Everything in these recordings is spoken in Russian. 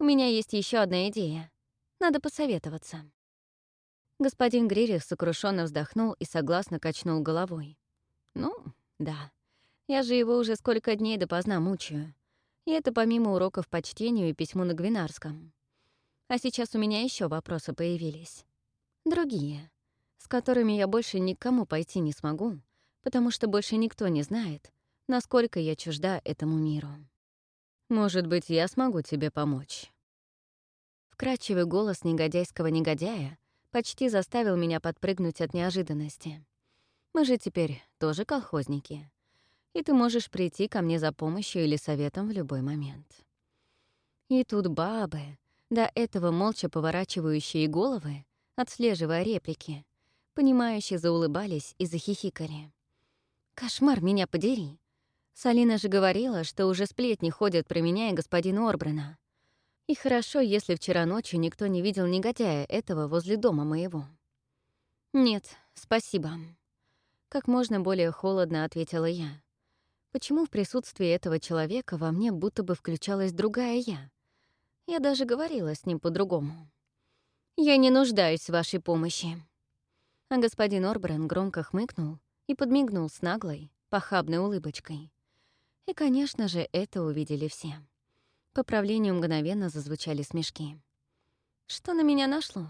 У меня есть еще одна идея. Надо посоветоваться». Господин Гририх сокрушенно вздохнул и согласно качнул головой. «Ну, да. Я же его уже сколько дней допоздна мучаю. И это помимо уроков по чтению и письму на Гвинарском. А сейчас у меня еще вопросы появились. Другие, с которыми я больше никому пойти не смогу, потому что больше никто не знает, насколько я чужда этому миру. Может быть, я смогу тебе помочь. Вкрадчивый голос негодяйского негодяя почти заставил меня подпрыгнуть от неожиданности. Мы же теперь тоже колхозники. И ты можешь прийти ко мне за помощью или советом в любой момент. И тут бабы, до этого молча поворачивающие головы, отслеживая реплики, понимающие заулыбались и захихикали. «Кошмар, меня подери!» Салина же говорила, что уже сплетни ходят про меня и господина Орбрена. И хорошо, если вчера ночью никто не видел негодяя этого возле дома моего. «Нет, спасибо», — как можно более холодно ответила я. Почему в присутствии этого человека во мне будто бы включалась другая я? Я даже говорила с ним по-другому. «Я не нуждаюсь в вашей помощи». А господин Орбрен громко хмыкнул и подмигнул с наглой, похабной улыбочкой. И, конечно же, это увидели все. По правлению мгновенно зазвучали смешки. Что на меня нашло?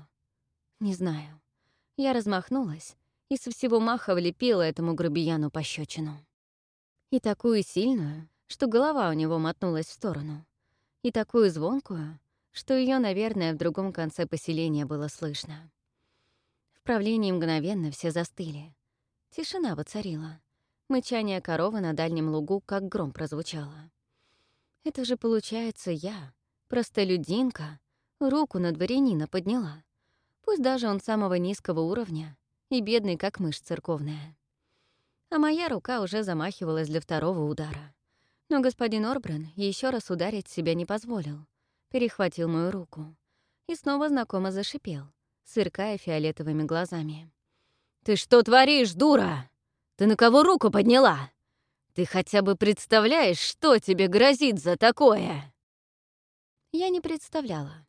Не знаю. Я размахнулась и со всего маха влепила этому грубияну пощечину. И такую сильную, что голова у него мотнулась в сторону. И такую звонкую, что ее, наверное, в другом конце поселения было слышно. В правлении мгновенно все застыли. Тишина воцарила. Мычание коровы на дальнем лугу как гром прозвучало. Это же, получается, я, простолюдинка, руку на дворянина подняла. Пусть даже он самого низкого уровня и бедный, как мышь церковная. А моя рука уже замахивалась для второго удара. Но господин Орбран еще раз ударить себя не позволил. Перехватил мою руку. И снова знакомо зашипел, сыркая фиолетовыми глазами. «Ты что творишь, дура?» Ты на кого руку подняла? Ты хотя бы представляешь, что тебе грозит за такое?» Я не представляла.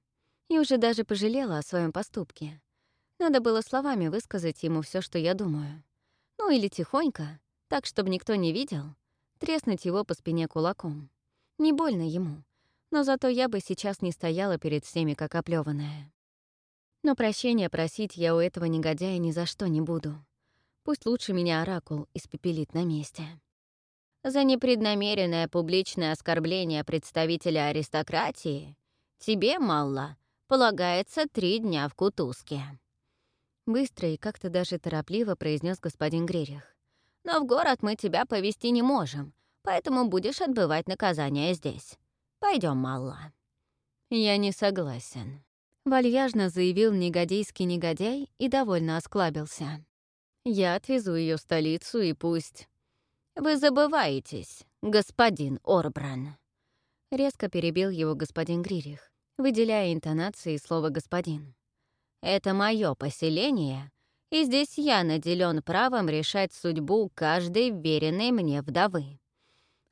И уже даже пожалела о своем поступке. Надо было словами высказать ему все, что я думаю. Ну или тихонько, так, чтобы никто не видел, треснуть его по спине кулаком. Не больно ему, но зато я бы сейчас не стояла перед всеми, как оплеванная. Но прощения просить я у этого негодяя ни за что не буду. Пусть лучше меня оракул испепелит на месте. За непреднамеренное публичное оскорбление представителя аристократии тебе, Малла, полагается три дня в кутузке. Быстро и как-то даже торопливо произнес господин Грерих. Но в город мы тебя повести не можем, поэтому будешь отбывать наказание здесь. Пойдем, Малла. Я не согласен. Вальяжно заявил негодейский негодяй и довольно осклабился. Я отвезу ее в столицу и пусть... Вы забываетесь, господин Орбран. Резко перебил его господин Гририх, выделяя интонации слова «господин». Это мое поселение, и здесь я наделен правом решать судьбу каждой веренной мне вдовы.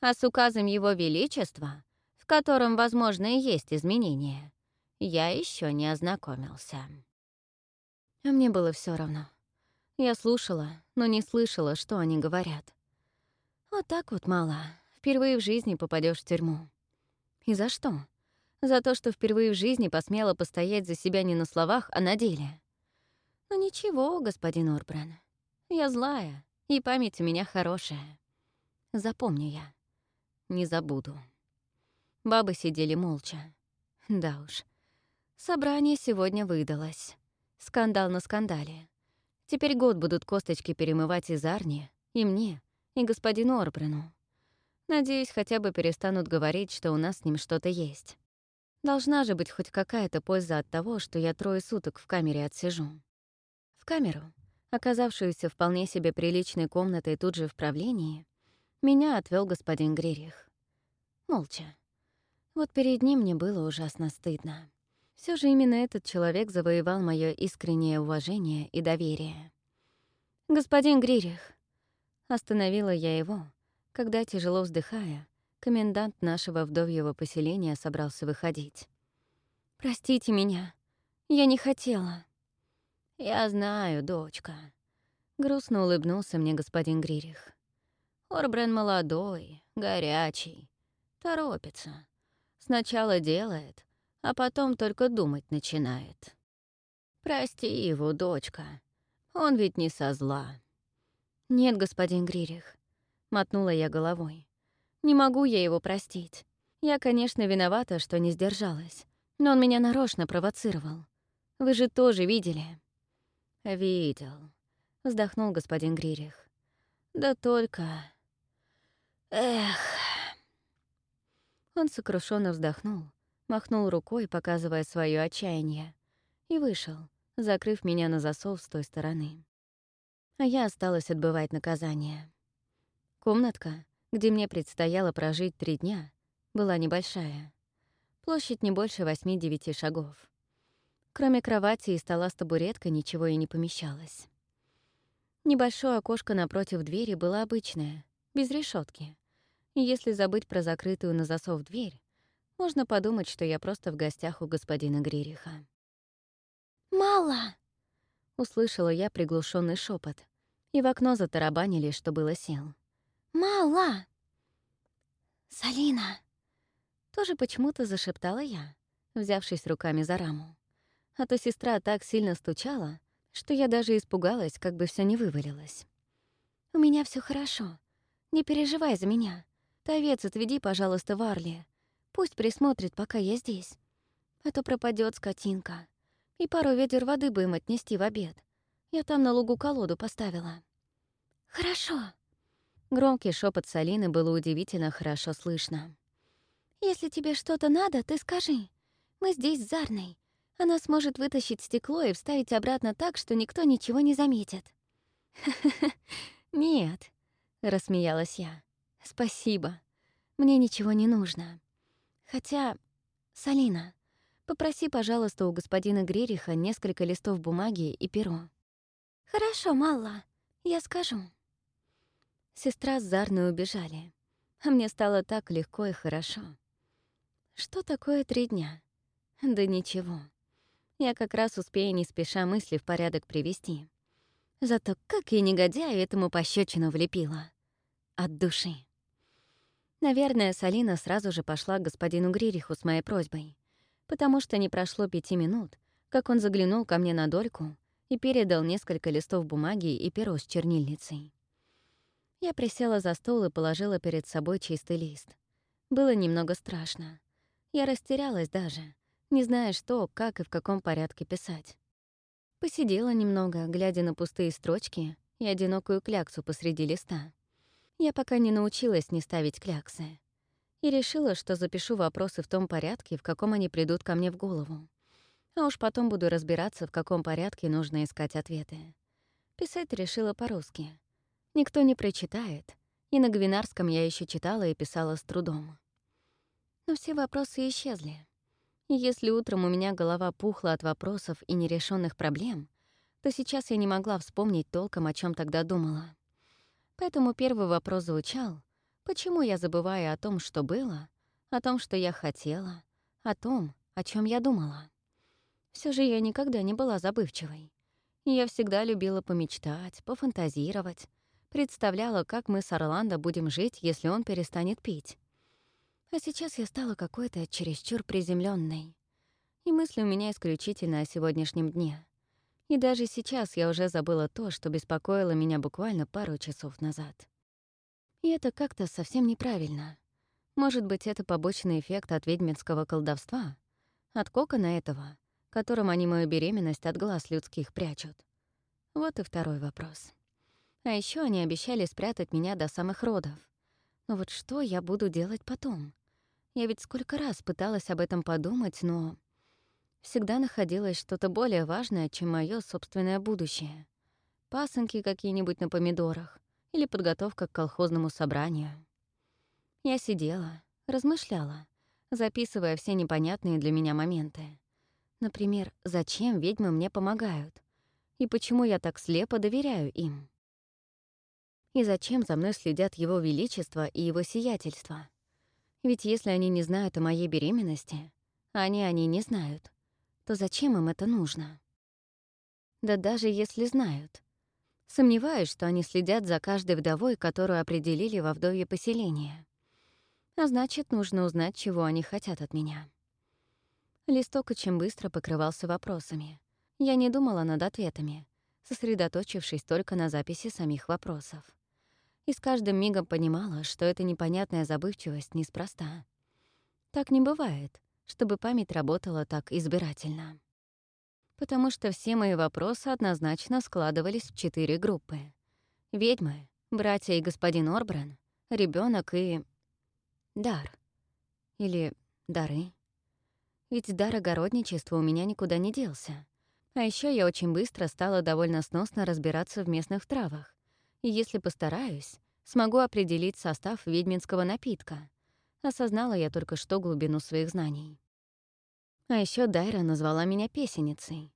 А с указом Его Величества, в котором, возможно, и есть изменения, я еще не ознакомился. А мне было все равно. Я слушала, но не слышала, что они говорят. Вот так вот, мало. Впервые в жизни попадешь в тюрьму. И за что? За то, что впервые в жизни посмела постоять за себя не на словах, а на деле. Ну ничего, господин Орбран. Я злая, и память у меня хорошая. Запомню я. Не забуду. Бабы сидели молча. Да уж. Собрание сегодня выдалось. Скандал на скандале. Теперь год будут косточки перемывать из Арни, и мне, и господину Орбрену. Надеюсь, хотя бы перестанут говорить, что у нас с ним что-то есть. Должна же быть хоть какая-то польза от того, что я трое суток в камере отсижу. В камеру, оказавшуюся вполне себе приличной комнатой тут же в правлении, меня отвел господин Гририх. Молча. Вот перед ним мне было ужасно стыдно. Все же именно этот человек завоевал мое искреннее уважение и доверие. «Господин Гририх», — остановила я его, когда, тяжело вздыхая, комендант нашего вдовьего поселения собрался выходить. Простите меня. Я не хотела». «Я знаю, дочка», — грустно улыбнулся мне господин Гририх. «Орбрен молодой, горячий, торопится. Сначала делает, а потом только думать начинает. Прости его, дочка. Он ведь не со зла». «Нет, господин Гририх», — мотнула я головой. «Не могу я его простить. Я, конечно, виновата, что не сдержалась, но он меня нарочно провоцировал. Вы же тоже видели». «Видел», — вздохнул господин Гририх. «Да только... Эх...» Он сокрушенно вздохнул, махнул рукой, показывая свое отчаяние, и вышел, закрыв меня на засов с той стороны. А я осталась отбывать наказание. Комнатка, где мне предстояло прожить три дня, была небольшая. Площадь не больше восьми-девяти шагов. Кроме кровати и стола с табуреткой ничего и не помещалось. Небольшое окошко напротив двери было обычное, без решетки. Если забыть про закрытую на засов дверь, можно подумать, что я просто в гостях у господина Гририха. «Мало!» — услышала я приглушенный шепот, и в окно затарабанили, что было сил. «Мало!» «Салина!» Тоже почему-то зашептала я, взявшись руками за раму а то сестра так сильно стучала, что я даже испугалась, как бы все не вывалилось. «У меня все хорошо. Не переживай за меня. Ты овец отведи, пожалуйста, в Арли. Пусть присмотрит, пока я здесь. А то пропадет скотинка. И пару ведер воды бы им отнести в обед. Я там на лугу колоду поставила». «Хорошо». Громкий шепот Салины было удивительно хорошо слышно. «Если тебе что-то надо, ты скажи. Мы здесь с Зарной. Она сможет вытащить стекло и вставить обратно так, что никто ничего не заметит. «Нет», — рассмеялась я. «Спасибо. Мне ничего не нужно. Хотя, Салина, попроси, пожалуйста, у господина Грериха несколько листов бумаги и перо». «Хорошо, Малла, я скажу». Сестра с Зарной убежали, а мне стало так легко и хорошо. Что такое три дня? Да ничего. Я как раз успею не спеша мысли в порядок привести. Зато как я негодяю этому пощечину влепила. От души. Наверное, Салина сразу же пошла к господину Гририху с моей просьбой, потому что не прошло пяти минут, как он заглянул ко мне на дольку и передал несколько листов бумаги и перо с чернильницей. Я присела за стол и положила перед собой чистый лист. Было немного страшно. Я растерялась даже — не зная, что, как и в каком порядке писать. Посидела немного, глядя на пустые строчки и одинокую кляксу посреди листа. Я пока не научилась не ставить кляксы. И решила, что запишу вопросы в том порядке, в каком они придут ко мне в голову. А уж потом буду разбираться, в каком порядке нужно искать ответы. Писать решила по-русски. Никто не прочитает, и на гвинарском я еще читала и писала с трудом. Но все вопросы исчезли. И если утром у меня голова пухла от вопросов и нерешенных проблем, то сейчас я не могла вспомнить толком, о чем тогда думала. Поэтому первый вопрос звучал, почему я забываю о том, что было, о том, что я хотела, о том, о чем я думала. Все же я никогда не была забывчивой. Я всегда любила помечтать, пофантазировать, представляла, как мы с Орландо будем жить, если он перестанет пить. А сейчас я стала какой-то чересчур приземленной. И мысли у меня исключительно о сегодняшнем дне. И даже сейчас я уже забыла то, что беспокоило меня буквально пару часов назад. И это как-то совсем неправильно. Может быть, это побочный эффект от ведьминского колдовства? От кокона этого, которым они мою беременность от глаз людских прячут? Вот и второй вопрос. А еще они обещали спрятать меня до самых родов. Но вот что я буду делать потом? Я ведь сколько раз пыталась об этом подумать, но всегда находилось что-то более важное, чем мое собственное будущее. Пасынки какие-нибудь на помидорах или подготовка к колхозному собранию. Я сидела, размышляла, записывая все непонятные для меня моменты. Например, зачем ведьмы мне помогают? И почему я так слепо доверяю им? И зачем за мной следят Его Величество и Его Сиятельство? Ведь если они не знают о моей беременности, они они не знают, то зачем им это нужно? Да даже если знают. Сомневаюсь, что они следят за каждой вдовой, которую определили во вдовье поселение. А значит, нужно узнать, чего они хотят от меня. Листок очень быстро покрывался вопросами. Я не думала над ответами, сосредоточившись только на записи самих вопросов. И с каждым мигом понимала, что эта непонятная забывчивость неспроста. Так не бывает, чтобы память работала так избирательно. Потому что все мои вопросы однозначно складывались в четыре группы. Ведьмы, братья и господин Орбран, ребенок и... дар. Или дары. Ведь дар огородничества у меня никуда не делся. А еще я очень быстро стала довольно сносно разбираться в местных травах. И если постараюсь, смогу определить состав ведьминского напитка. Осознала я только что глубину своих знаний. А еще Дайра назвала меня песенницей.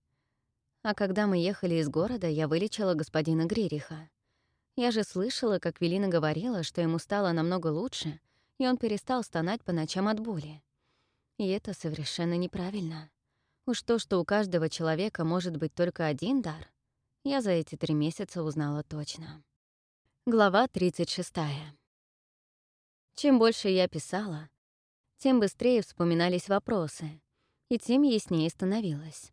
А когда мы ехали из города, я вылечила господина Гририха. Я же слышала, как Велина говорила, что ему стало намного лучше, и он перестал стонать по ночам от боли. И это совершенно неправильно. Уж то, что у каждого человека может быть только один дар, я за эти три месяца узнала точно. Глава 36. Чем больше я писала, тем быстрее вспоминались вопросы, и тем яснее становилось.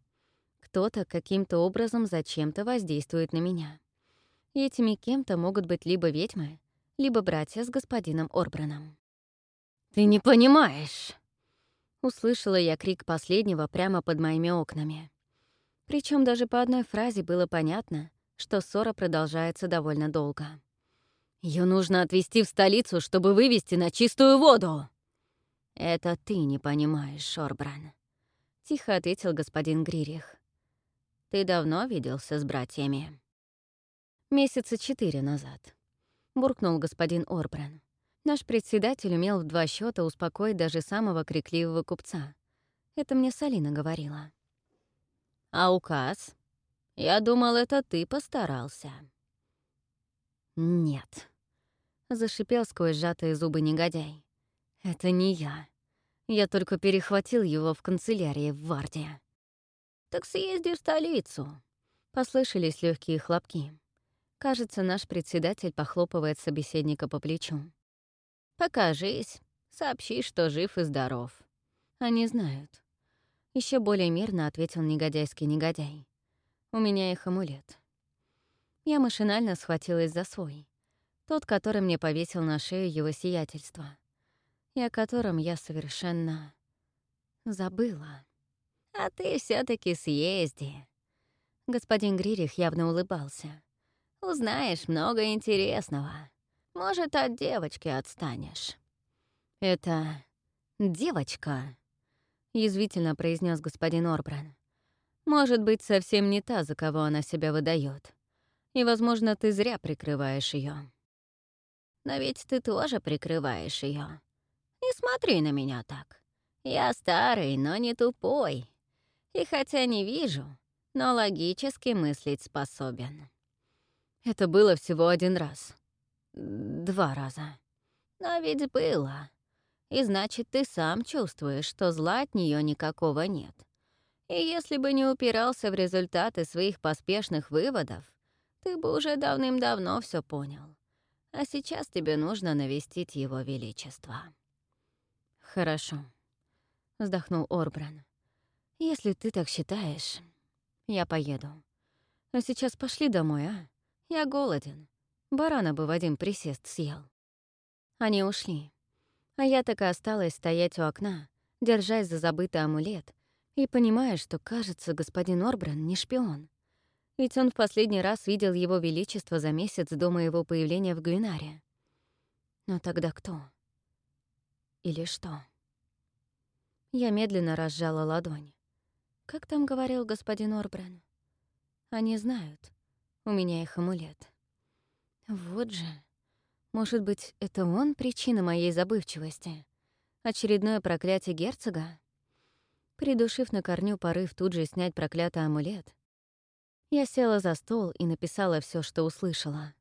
Кто-то каким-то образом зачем-то воздействует на меня. И этими кем-то могут быть либо ведьмы, либо братья с господином Орбраном. «Ты не понимаешь!» Услышала я крик последнего прямо под моими окнами. Причем даже по одной фразе было понятно, что ссора продолжается довольно долго. Ее нужно отвезти в столицу, чтобы вывести на чистую воду!» «Это ты не понимаешь, Шорбран», — тихо ответил господин Гририх. «Ты давно виделся с братьями?» «Месяца четыре назад», — буркнул господин Орбран. Наш председатель умел в два счета успокоить даже самого крикливого купца. Это мне Салина говорила. «А указ? Я думал, это ты постарался». «Нет», — зашипел сквозь сжатые зубы негодяй. «Это не я. Я только перехватил его в канцелярии в Варде». «Так съезди в столицу», — послышались легкие хлопки. Кажется, наш председатель похлопывает собеседника по плечу. Покажись, сообщи, что жив и здоров. Они знают. Еще более мирно ответил негодяйский негодяй. У меня их амулет. Я машинально схватилась за свой. Тот, который мне повесил на шею его сиятельство. И о котором я совершенно забыла. А ты все таки съезди. Господин Гририх явно улыбался. Узнаешь много интересного. Может, от девочки отстанешь». «Это девочка», — язвительно произнес господин Орбран. «Может быть, совсем не та, за кого она себя выдает. И, возможно, ты зря прикрываешь ее. Но ведь ты тоже прикрываешь ее. Не смотри на меня так. Я старый, но не тупой. И хотя не вижу, но логически мыслить способен. Это было всего один раз. Два раза. Но ведь было. И значит, ты сам чувствуешь, что зла от нее никакого нет. И если бы не упирался в результаты своих поспешных выводов, ты бы уже давным-давно все понял. А сейчас тебе нужно навестить его величество. «Хорошо», — вздохнул Орбран. «Если ты так считаешь, я поеду. А сейчас пошли домой, а? Я голоден. Барана бы Вадим присест съел. Они ушли. А я так и осталась стоять у окна, держась за забытый амулет, и понимая, что, кажется, господин Орбран не шпион. Ведь он в последний раз видел его величество за месяц до моего появления в Гвинаре. Но тогда кто? Или что? Я медленно разжала ладонь. Как там говорил господин Орбран? Они знают. У меня их амулет. Вот же. Может быть, это он причина моей забывчивости? Очередное проклятие герцога? Придушив на корню порыв тут же снять проклятый амулет, я села за стол и написала все, что услышала.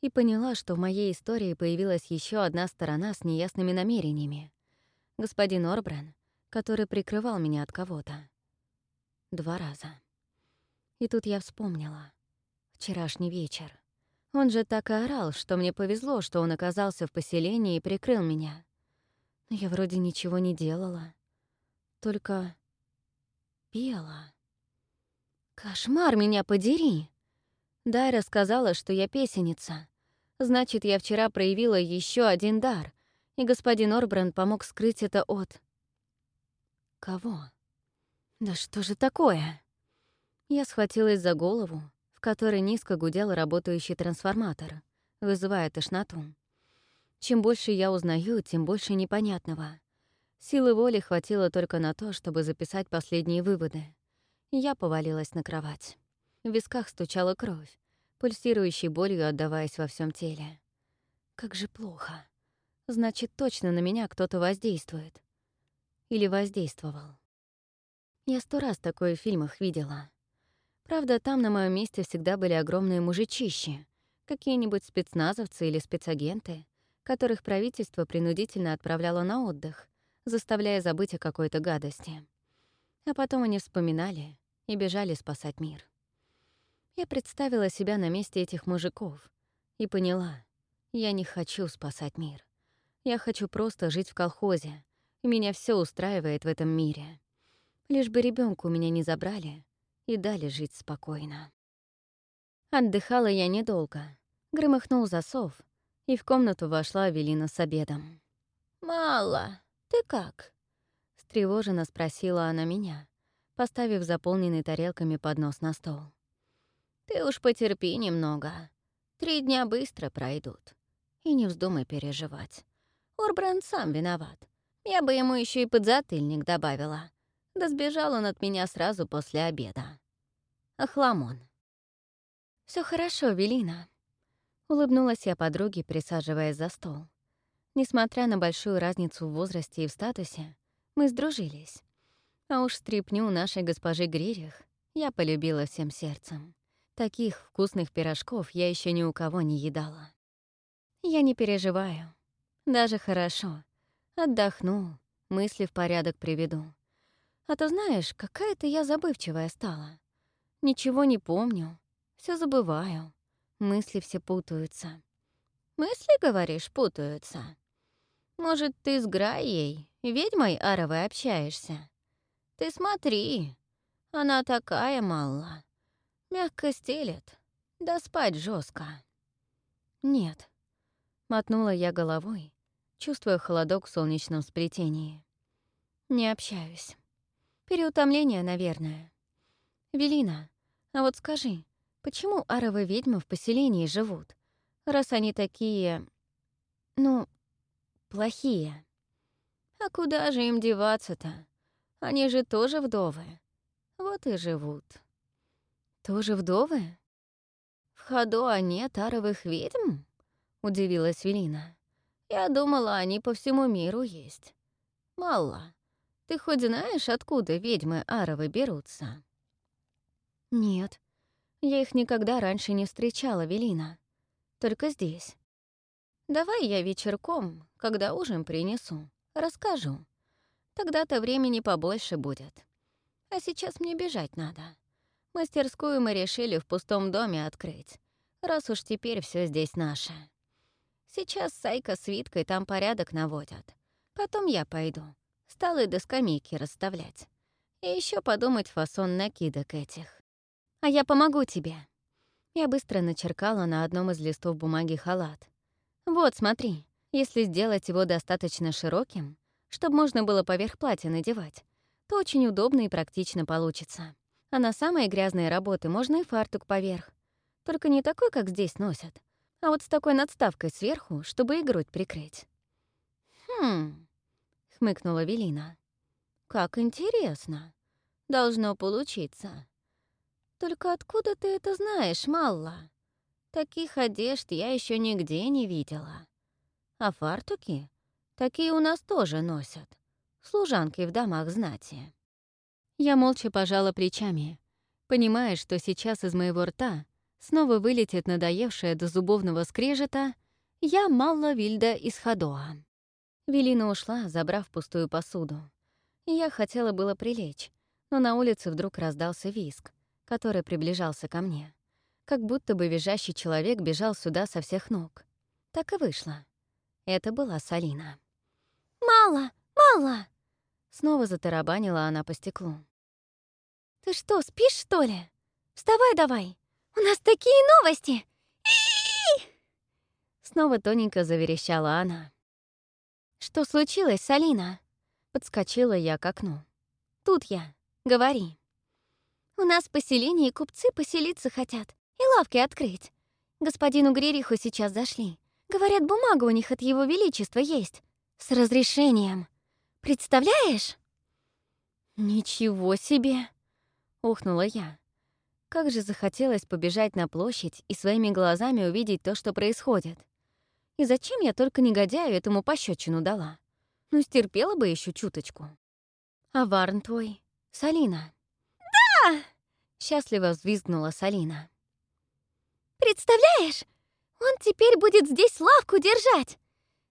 И поняла, что в моей истории появилась еще одна сторона с неясными намерениями. Господин Орбран, который прикрывал меня от кого-то. Два раза. И тут я вспомнила. Вчерашний вечер. Он же так и орал, что мне повезло, что он оказался в поселении и прикрыл меня. Но я вроде ничего не делала. Только пела. Кошмар меня подери! Дайра сказала, что я песенница. Значит, я вчера проявила еще один дар, и господин Орбранд помог скрыть это от... Кого? Да что же такое? Я схватилась за голову, в которой низко гудел работающий трансформатор, вызывая тошноту. Чем больше я узнаю, тем больше непонятного. Силы воли хватило только на то, чтобы записать последние выводы. Я повалилась на кровать. В висках стучала кровь, пульсирующей болью отдаваясь во всем теле. Как же плохо. Значит, точно на меня кто-то воздействует. Или воздействовал. Я сто раз такое в фильмах видела. Правда, там на моем месте всегда были огромные мужичищи, какие-нибудь спецназовцы или спецагенты, которых правительство принудительно отправляло на отдых, заставляя забыть о какой-то гадости. А потом они вспоминали и бежали спасать мир. Я представила себя на месте этих мужиков и поняла, я не хочу спасать мир. Я хочу просто жить в колхозе, и меня все устраивает в этом мире. Лишь бы ребенку меня не забрали и дали жить спокойно. Отдыхала я недолго. Громыхнул засов, и в комнату вошла Велина с обедом. «Мало, ты как?» — встревоженно спросила она меня, поставив заполненный тарелками поднос на стол. Ты уж потерпи немного. Три дня быстро пройдут. И не вздумай переживать. Орбранд сам виноват. Я бы ему еще и подзатыльник добавила. Да сбежал он от меня сразу после обеда. Охламон. Все хорошо, Велина». Улыбнулась я подруге, присаживаясь за стол. Несмотря на большую разницу в возрасте и в статусе, мы сдружились. А уж стрипню нашей госпожи Гририх я полюбила всем сердцем. Таких вкусных пирожков я еще ни у кого не едала. Я не переживаю. Даже хорошо. Отдохну, мысли в порядок приведу. А то знаешь, какая-то я забывчивая стала. Ничего не помню, все забываю. Мысли все путаются. Мысли, говоришь, путаются? Может, ты с Граей, ведьмой Аровой, общаешься? Ты смотри, она такая мала. Мягко стелет, да спать жестко. Нет. Мотнула я головой, чувствуя холодок в солнечном сплетении. Не общаюсь. Переутомление, наверное. Велина, а вот скажи, почему аровы ведьмы в поселении живут, раз они такие... ну, плохие? А куда же им деваться-то? Они же тоже вдовы. Вот и живут. «Тоже вдовы?» «В ходу а нет аровых ведьм?» — удивилась Велина. «Я думала, они по всему миру есть. Мало. Ты хоть знаешь, откуда ведьмы аровы берутся?» «Нет. Я их никогда раньше не встречала, Велина. Только здесь». «Давай я вечерком, когда ужин принесу, расскажу. Тогда-то времени побольше будет. А сейчас мне бежать надо». Мастерскую мы решили в пустом доме открыть, раз уж теперь все здесь наше. Сейчас Сайка с Виткой там порядок наводят. Потом я пойду. Столы до скамейки расставлять. И еще подумать фасон накидок этих. А я помогу тебе. Я быстро начеркала на одном из листов бумаги халат. Вот, смотри, если сделать его достаточно широким, чтобы можно было поверх платья надевать, то очень удобно и практично получится. А на самые грязные работы можно и фартук поверх. Только не такой, как здесь носят, а вот с такой надставкой сверху, чтобы и грудь прикрыть. «Хм...» — хмыкнула Велина. «Как интересно. Должно получиться. Только откуда ты это знаешь, Малла? Таких одежд я еще нигде не видела. А фартуки? Такие у нас тоже носят. Служанки в домах знати». Я молча пожала плечами, понимая, что сейчас из моего рта снова вылетит надоевшая до зубовного скрежета «Я Малла Вильда из Хадоа». Велина ушла, забрав пустую посуду. Я хотела было прилечь, но на улице вдруг раздался виск, который приближался ко мне. Как будто бы визжащий человек бежал сюда со всех ног. Так и вышло. Это была Салина. «Мало! Мало!» Снова затарабанила она по стеклу. «Ты что, спишь, что ли? Вставай давай! У нас такие новости! Снова тоненько заверещала она. «Что случилось, Салина?» Подскочила я к окну. «Тут я. Говори». «У нас в поселении купцы поселиться хотят и лавки открыть. Господину Грериху сейчас зашли. Говорят, бумага у них от его величества есть. С разрешением. Представляешь?» «Ничего себе!» — ухнула я. Как же захотелось побежать на площадь и своими глазами увидеть то, что происходит. И зачем я только негодяю этому пощечину дала? Ну, стерпела бы еще чуточку. А Варн твой? Салина. «Да!» — счастливо взвизгнула Салина. «Представляешь, он теперь будет здесь лавку держать!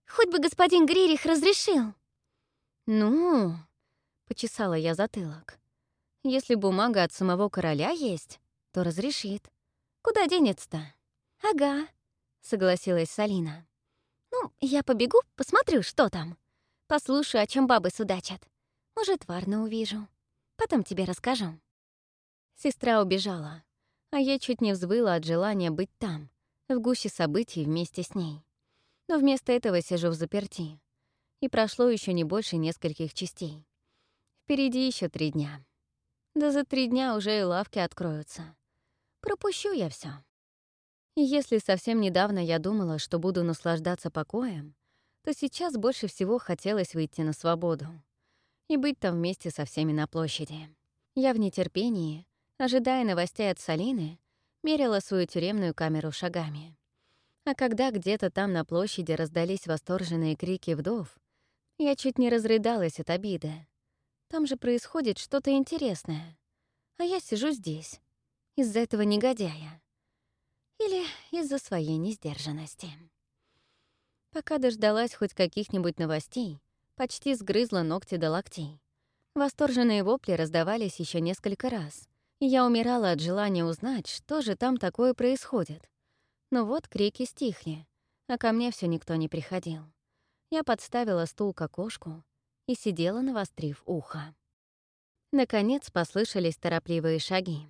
Хоть бы господин Гририх разрешил!» «Ну...» — почесала я затылок. «Если бумага от самого короля есть, то разрешит. Куда денется-то?» «Ага», — согласилась Салина. «Ну, я побегу, посмотрю, что там. Послушаю, о чем бабы судачат. Может, Варну увижу. Потом тебе расскажу». Сестра убежала, а я чуть не взвыла от желания быть там, в гуще событий вместе с ней. Но вместо этого сижу в заперти. И прошло еще не больше нескольких частей. Впереди еще три дня. Да за три дня уже и лавки откроются. Пропущу я все. И если совсем недавно я думала, что буду наслаждаться покоем, то сейчас больше всего хотелось выйти на свободу и быть там вместе со всеми на площади. Я в нетерпении, ожидая новостей от Салины, мерила свою тюремную камеру шагами. А когда где-то там на площади раздались восторженные крики вдов, я чуть не разрыдалась от обиды. Там же происходит что-то интересное. А я сижу здесь, из-за этого негодяя. Или из-за своей несдержанности. Пока дождалась хоть каких-нибудь новостей, почти сгрызла ногти до локтей. Восторженные вопли раздавались еще несколько раз, я умирала от желания узнать, что же там такое происходит. Но вот крики стихли, а ко мне все никто не приходил. Я подставила стул к окошку и сидела, навострив ухо. Наконец послышались торопливые шаги.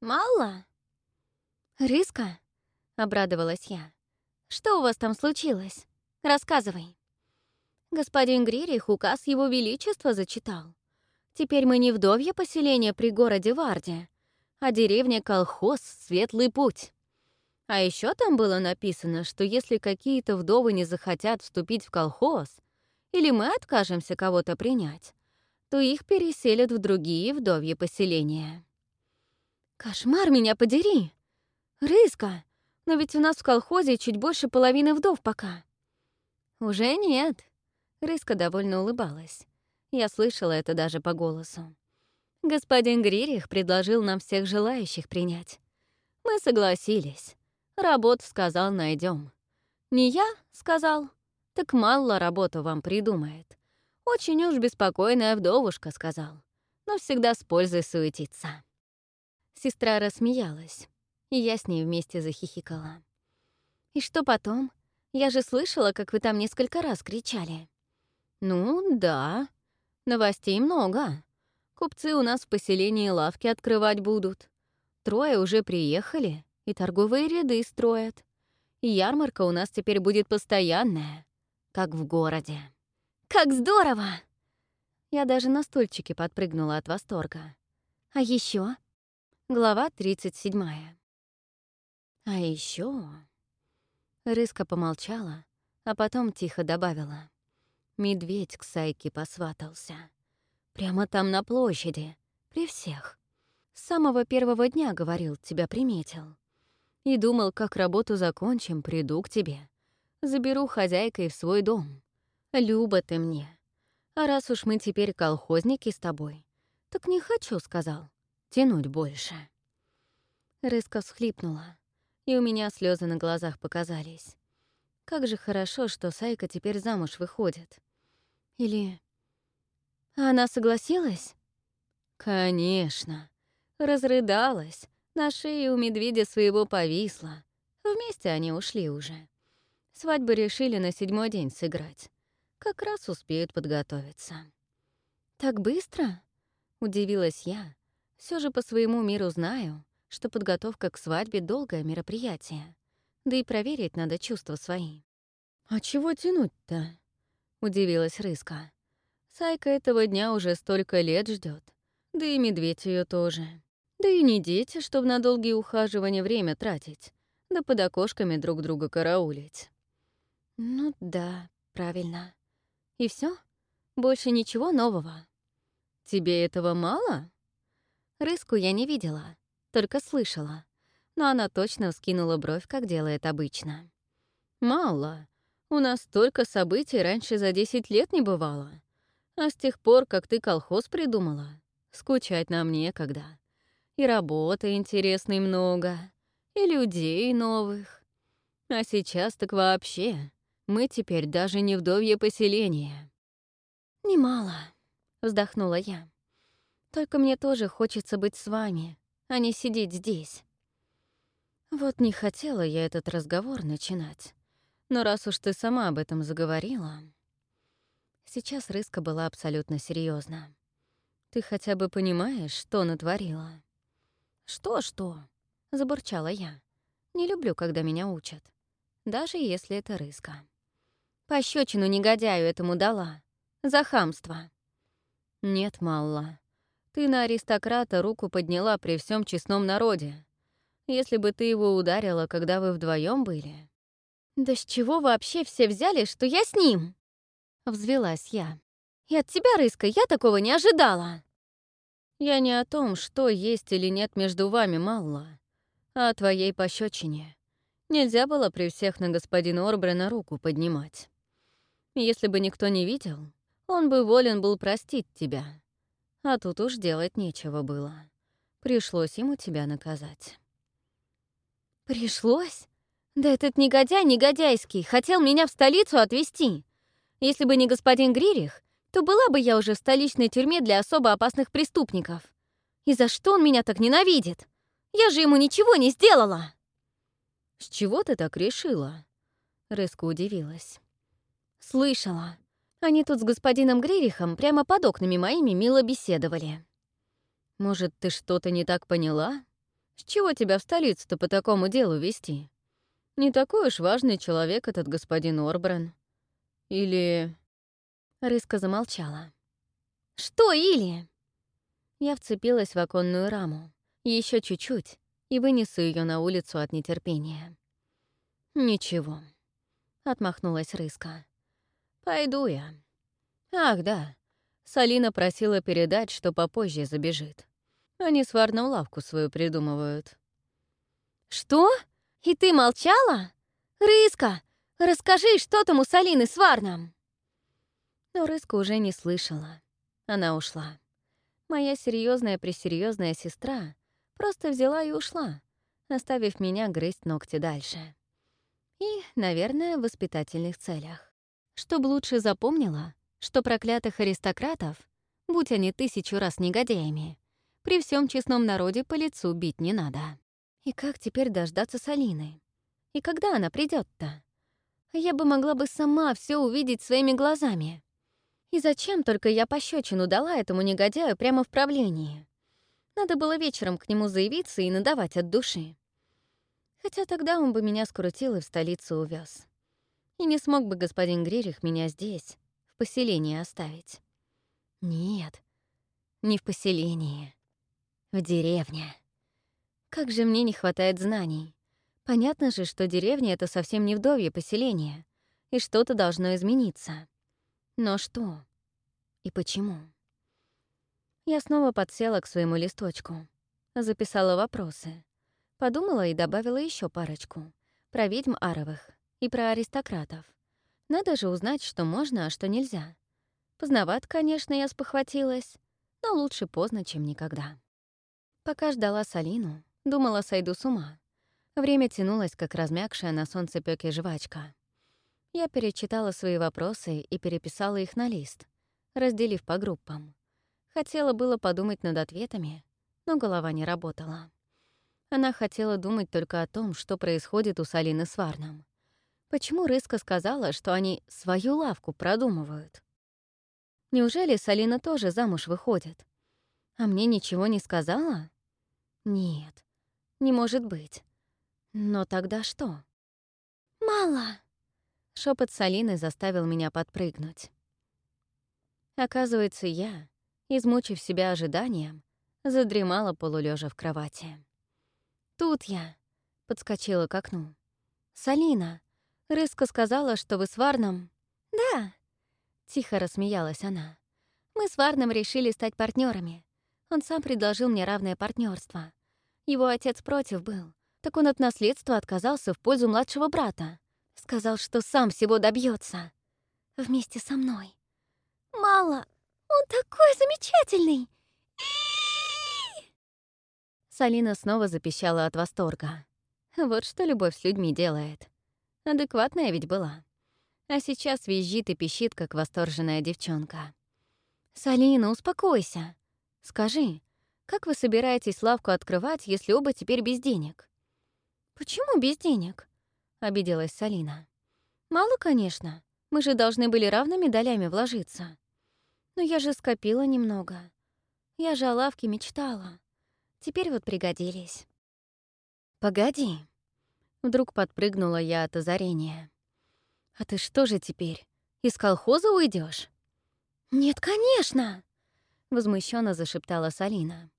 «Мало?» «Рыска?» — обрадовалась я. Что у вас там случилось? Рассказывай. Господин Гририх указ Его Величества зачитал. Теперь мы не вдовье поселение при городе Варде, а деревня-колхоз «Светлый путь». А еще там было написано, что если какие-то вдовы не захотят вступить в колхоз, или мы откажемся кого-то принять, то их переселят в другие вдовье поселения. «Кошмар меня подери! Рыска, но ведь у нас в колхозе чуть больше половины вдов пока». «Уже нет», — Рыска довольно улыбалась. Я слышала это даже по голосу. Господин Гририх предложил нам всех желающих принять. Мы согласились. Работу, сказал, найдем. Не я, сказал, так мало работу вам придумает. Очень уж беспокойная вдовушка, сказал, но всегда с пользой суетится. Сестра рассмеялась и я с ней вместе захихикала. «И что потом? Я же слышала, как вы там несколько раз кричали». «Ну, да. Новостей много. Купцы у нас в поселении лавки открывать будут. Трое уже приехали, и торговые ряды строят. И ярмарка у нас теперь будет постоянная, как в городе». «Как здорово!» Я даже на стульчике подпрыгнула от восторга. А еще Глава 37. А еще Рыска помолчала, а потом тихо добавила. Медведь к Сайке посватался. Прямо там на площади, при всех. С самого первого дня, говорил, тебя приметил. И думал, как работу закончим, приду к тебе. Заберу хозяйкой в свой дом. Люба ты мне. А раз уж мы теперь колхозники с тобой, так не хочу, сказал, тянуть больше. Рыска всхлипнула и у меня слезы на глазах показались. Как же хорошо, что Сайка теперь замуж выходит. Или... Она согласилась? Конечно. Разрыдалась. На шее у медведя своего повисла. Вместе они ушли уже. Свадьбу решили на седьмой день сыграть. Как раз успеют подготовиться. «Так быстро?» — удивилась я. Все же по своему миру знаю, что подготовка к свадьбе — долгое мероприятие. Да и проверить надо чувства свои. «А чего тянуть-то?» — удивилась Рыска. Сайка этого дня уже столько лет ждет, да и медведь ее тоже. Да и не дети, чтобы на долгие ухаживания время тратить, да под окошками друг друга караулить. Ну да, правильно. И все? Больше ничего нового? Тебе этого мало? Рыску я не видела, только слышала. Но она точно скинула бровь, как делает обычно. Мало. У нас столько событий раньше за 10 лет не бывало. А с тех пор, как ты колхоз придумала, скучать нам некогда. И работы интересной много, и людей новых. А сейчас так вообще. Мы теперь даже не вдовье поселение. «Немало», — вздохнула я. «Только мне тоже хочется быть с вами, а не сидеть здесь». Вот не хотела я этот разговор начинать. Но раз уж ты сама об этом заговорила... Сейчас Рыска была абсолютно серьезна. Ты хотя бы понимаешь, что натворила? Что-что? Забурчала я. Не люблю, когда меня учат. Даже если это Рыска. Пощечину негодяю этому дала. За хамство. Нет, Малла. Ты на аристократа руку подняла при всем честном народе. Если бы ты его ударила, когда вы вдвоем были. Да с чего вообще все взяли, что я с ним? Взвелась я. И от тебя, Рыска, я такого не ожидала. Я не о том, что есть или нет между вами, Малла, а о твоей пощечине. Нельзя было при всех на господина Орбрена руку поднимать. Если бы никто не видел, он бы волен был простить тебя. А тут уж делать нечего было. Пришлось ему тебя наказать. Пришлось? Да этот негодяй негодяйский хотел меня в столицу отвезти. Если бы не господин Гририх, то была бы я уже в столичной тюрьме для особо опасных преступников. И за что он меня так ненавидит? Я же ему ничего не сделала!» «С чего ты так решила?» Резко удивилась. «Слышала. Они тут с господином Гририхом прямо под окнами моими мило беседовали». «Может, ты что-то не так поняла? С чего тебя в столицу-то по такому делу вести? Не такой уж важный человек этот господин Орбран. Или...» Рыска замолчала. «Что или?» Я вцепилась в оконную раму. Еще чуть-чуть, и вынесу ее на улицу от нетерпения. «Ничего», — отмахнулась Рыска. «Пойду я. Ах, да, Салина просила передать, что попозже забежит. Они сварную лавку свою придумывают». «Что? И ты молчала? Рыска, расскажи, что там у Салины с Варном?» Но Рыска уже не слышала. Она ушла. Моя серьезная пресерьезная сестра просто взяла и ушла, оставив меня грызть ногти дальше. И, наверное, в воспитательных целях. Чтоб лучше запомнила, что проклятых аристократов, будь они тысячу раз негодяями, при всем честном народе по лицу бить не надо. И как теперь дождаться Салины? И когда она придет то Я бы могла бы сама все увидеть своими глазами. И зачем только я пощечину дала этому негодяю прямо в правлении? Надо было вечером к нему заявиться и надавать от души. Хотя тогда он бы меня скрутил и в столицу увез. И не смог бы господин Гририх меня здесь, в поселении оставить. Нет, не в поселении, в деревне. Как же мне не хватает знаний. Понятно же, что деревня — это совсем не вдовье поселение, и что-то должно измениться. Но что? И почему? Я снова подсела к своему листочку, записала вопросы, подумала и добавила еще парочку про ведьм Аровых и про аристократов. Надо же узнать, что можно, а что нельзя. Поздноват, конечно, я спохватилась, но лучше поздно, чем никогда. Пока ждала Салину, думала, сойду с ума. Время тянулось, как размягшая на солнце пёке жвачка. Я перечитала свои вопросы и переписала их на лист. разделив по группам. Хотела было подумать над ответами, но голова не работала. Она хотела думать только о том, что происходит у Салины с Варном. Почему Рыска сказала, что они свою лавку продумывают? Неужели Салина тоже замуж выходит? А мне ничего не сказала? Нет, не может быть. Но тогда что? «Мало!» Шепот Салины заставил меня подпрыгнуть. Оказывается, я, измучив себя ожиданием, задремала полулежа в кровати. «Тут я!» — подскочила к окну. «Салина, Рыска сказала, что вы с Варном...» «Да!» — тихо рассмеялась она. «Мы с Варном решили стать партнерами. Он сам предложил мне равное партнерство. Его отец против был, так он от наследства отказался в пользу младшего брата. Сказал, что сам всего добьется. Вместе со мной. «Мало! Он такой замечательный!» Салина снова запищала от восторга. Вот что любовь с людьми делает. Адекватная ведь была. А сейчас визжит и пищит, как восторженная девчонка. «Салина, успокойся. Скажи, как вы собираетесь лавку открывать, если оба теперь без денег?» «Почему без денег?» — обиделась Салина. «Мало, конечно. Мы же должны были равными долями вложиться. Но я же скопила немного. Я же о лавке мечтала. Теперь вот пригодились». «Погоди». Вдруг подпрыгнула я от озарения. «А ты что же теперь, из колхоза уйдешь? «Нет, конечно!» Возмущенно зашептала Салина.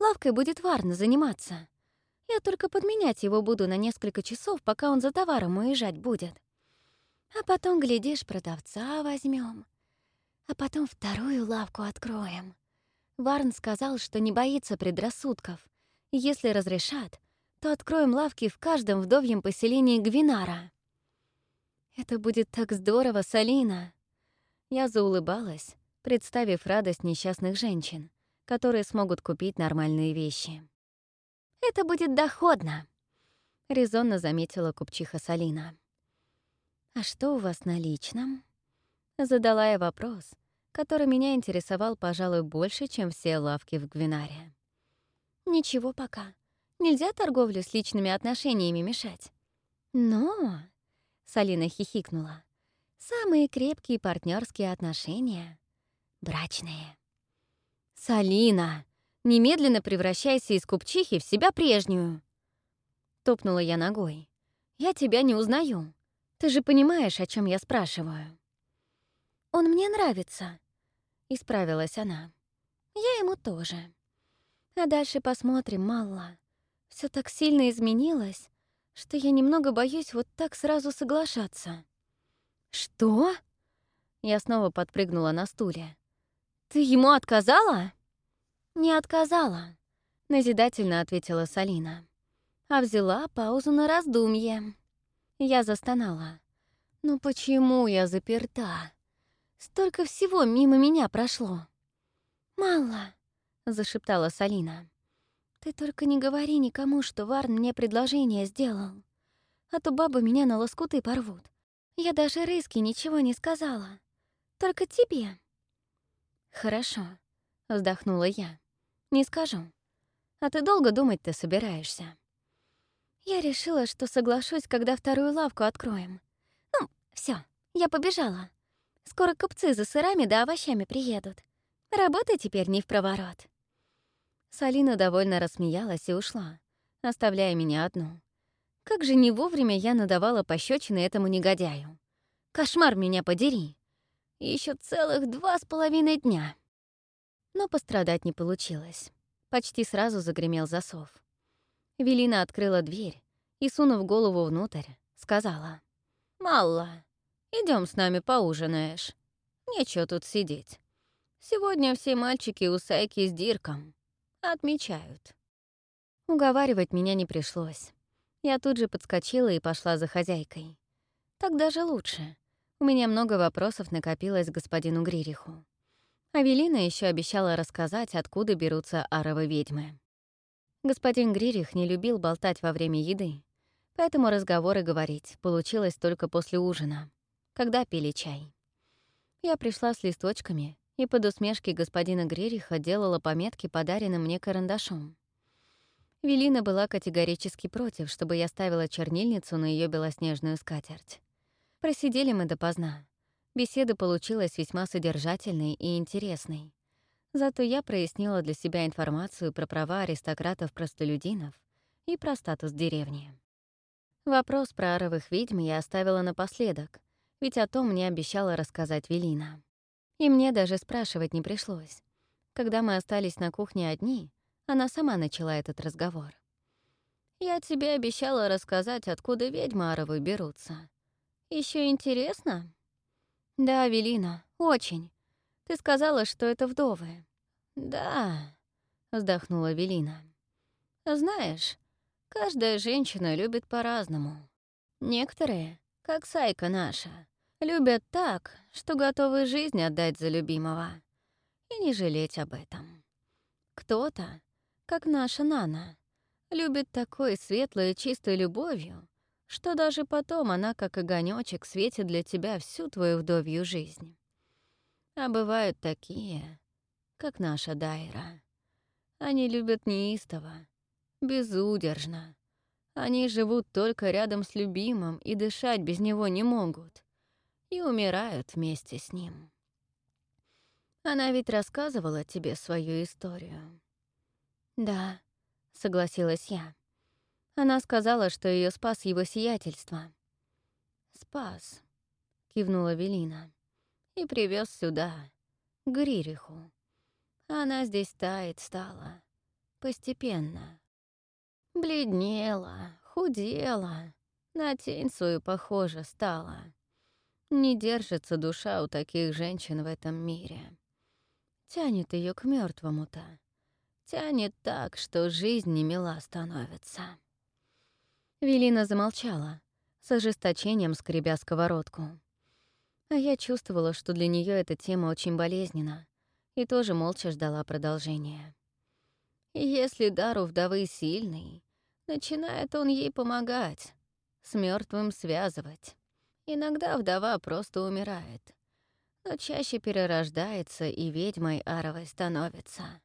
«Лавкой будет Варна заниматься. Я только подменять его буду на несколько часов, пока он за товаром уезжать будет. А потом, глядишь, продавца возьмем, А потом вторую лавку откроем. Варн сказал, что не боится предрассудков. Если разрешат, то откроем лавки в каждом вдовьем поселении Гвинара. Это будет так здорово, Салина. Я заулыбалась, представив радость несчастных женщин, которые смогут купить нормальные вещи. «Это будет доходно», — резонно заметила купчиха Салина. «А что у вас на личном?» Задала я вопрос, который меня интересовал, пожалуй, больше, чем все лавки в Гвинаре. «Ничего пока. Нельзя торговлю с личными отношениями мешать». «Но...» — Салина хихикнула. «Самые крепкие партнерские отношения брачные. «Салина, немедленно превращайся из купчихи в себя прежнюю!» Топнула я ногой. «Я тебя не узнаю. Ты же понимаешь, о чем я спрашиваю?» «Он мне нравится», — исправилась она. «Я ему тоже. А дальше посмотрим, Малла. Все так сильно изменилось, что я немного боюсь вот так сразу соглашаться». «Что?» Я снова подпрыгнула на стуле. «Ты ему отказала?» «Не отказала», — назидательно ответила Салина. А взяла паузу на раздумье. Я застонала. «Ну почему я заперта? Столько всего мимо меня прошло». «Мало», — зашептала Салина. «Ты только не говори никому, что Варн мне предложение сделал. А то бабы меня на лоскуты порвут. Я даже Рыске ничего не сказала. Только тебе». «Хорошо», — вздохнула я. «Не скажу. А ты долго думать-то собираешься?» «Я решила, что соглашусь, когда вторую лавку откроем. Ну, все, я побежала. Скоро купцы за сырами да овощами приедут. Работай теперь не в проворот». Салина довольно рассмеялась и ушла, оставляя меня одну. Как же не вовремя я надавала пощечины этому негодяю. Кошмар меня подери. Еще целых два с половиной дня. Но пострадать не получилось. Почти сразу загремел засов. Велина открыла дверь и, сунув голову внутрь, сказала. «Малла, идем с нами поужинаешь. Нечего тут сидеть. Сегодня все мальчики у Сайки с Дирком. Отмечают». Уговаривать меня не пришлось. Я тут же подскочила и пошла за хозяйкой. Так даже лучше. У меня много вопросов накопилось к господину Гририху. Авелина еще обещала рассказать, откуда берутся аровы ведьмы. Господин Гририх не любил болтать во время еды, поэтому разговоры говорить получилось только после ужина, когда пили чай. Я пришла с листочками и под усмешки господина Грериха делала пометки подаренным мне карандашом. Велина была категорически против, чтобы я ставила чернильницу на ее белоснежную скатерть. Просидели мы допоздна. Беседа получилась весьма содержательной и интересной. Зато я прояснила для себя информацию про права аристократов-простолюдинов и про статус деревни. Вопрос про аровых ведьм я оставила напоследок, ведь о том мне обещала рассказать Велина. И мне даже спрашивать не пришлось. Когда мы остались на кухне одни, она сама начала этот разговор. «Я тебе обещала рассказать, откуда ведьмы аровы берутся. Еще интересно?» «Да, Велина, очень. Ты сказала, что это вдовы». «Да», — вздохнула Велина. «Знаешь, каждая женщина любит по-разному. Некоторые, как Сайка наша, любят так, что готовы жизнь отдать за любимого и не жалеть об этом. Кто-то как наша Нана, любит такой светлой и чистой любовью, что даже потом она, как огонёчек, светит для тебя всю твою вдовью жизнь. А бывают такие, как наша Дайра. Они любят неистово, безудержно. Они живут только рядом с любимым и дышать без него не могут. И умирают вместе с ним. Она ведь рассказывала тебе свою историю. «Да», — согласилась я. Она сказала, что ее спас его сиятельство. «Спас», — кивнула Велина. «И привез сюда, к Гририху. Она здесь тает стала. Постепенно. Бледнела, худела, на тень свою похожа стала. Не держится душа у таких женщин в этом мире. Тянет ее к мертвому-то. Тянет так, что жизнь не мила становится. Велина замолчала, с ожесточением скребя сковородку. А я чувствовала, что для нее эта тема очень болезненна, и тоже молча ждала продолжения. если дар у вдовы сильный, начинает он ей помогать, с мертвым связывать. Иногда вдова просто умирает, но чаще перерождается и ведьмой аровой становится.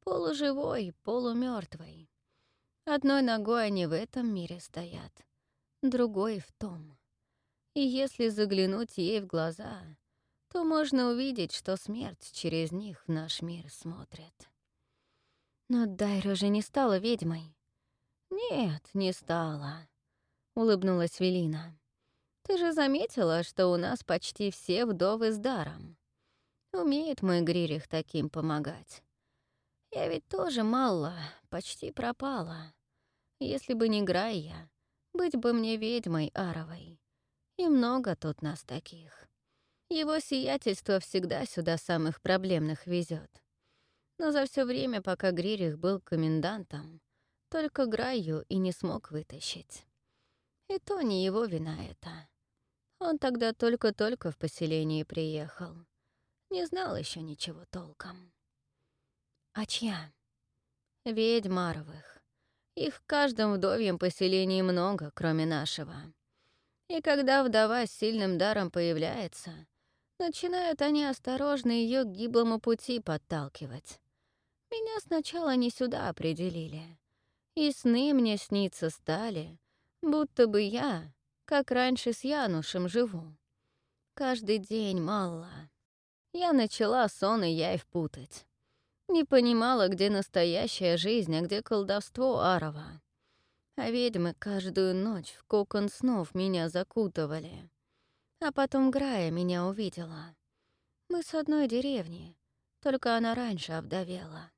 Полуживой, полумертвой. Одной ногой они в этом мире стоят, другой — в том. И если заглянуть ей в глаза, то можно увидеть, что смерть через них в наш мир смотрит. Но Дайра же не стала ведьмой. «Нет, не стала», — улыбнулась Велина. «Ты же заметила, что у нас почти все вдовы с даром. Умеет мой Гририх таким помогать. Я ведь тоже мало, почти пропала. Если бы не Грайя, быть бы мне ведьмой Аровой. И много тут нас таких. Его сиятельство всегда сюда самых проблемных везет. Но за все время, пока Гририх был комендантом, только Граю и не смог вытащить. И то не его вина это. Он тогда только-только в поселение приехал. Не знал еще ничего толком. А чья? Ведьмаровых. Их в каждом вдовьем поселении много, кроме нашего. И когда вдова с сильным даром появляется, начинают они осторожно ее к гиблому пути подталкивать. Меня сначала не сюда определили. И сны мне сниться стали, будто бы я, как раньше с Янушем, живу. Каждый день мало. Я начала сон и яйв путать. Не понимала, где настоящая жизнь, а где колдовство Арова. А ведьмы каждую ночь в кокон снов меня закутывали. А потом Грая меня увидела. Мы с одной деревни, только она раньше овдовела.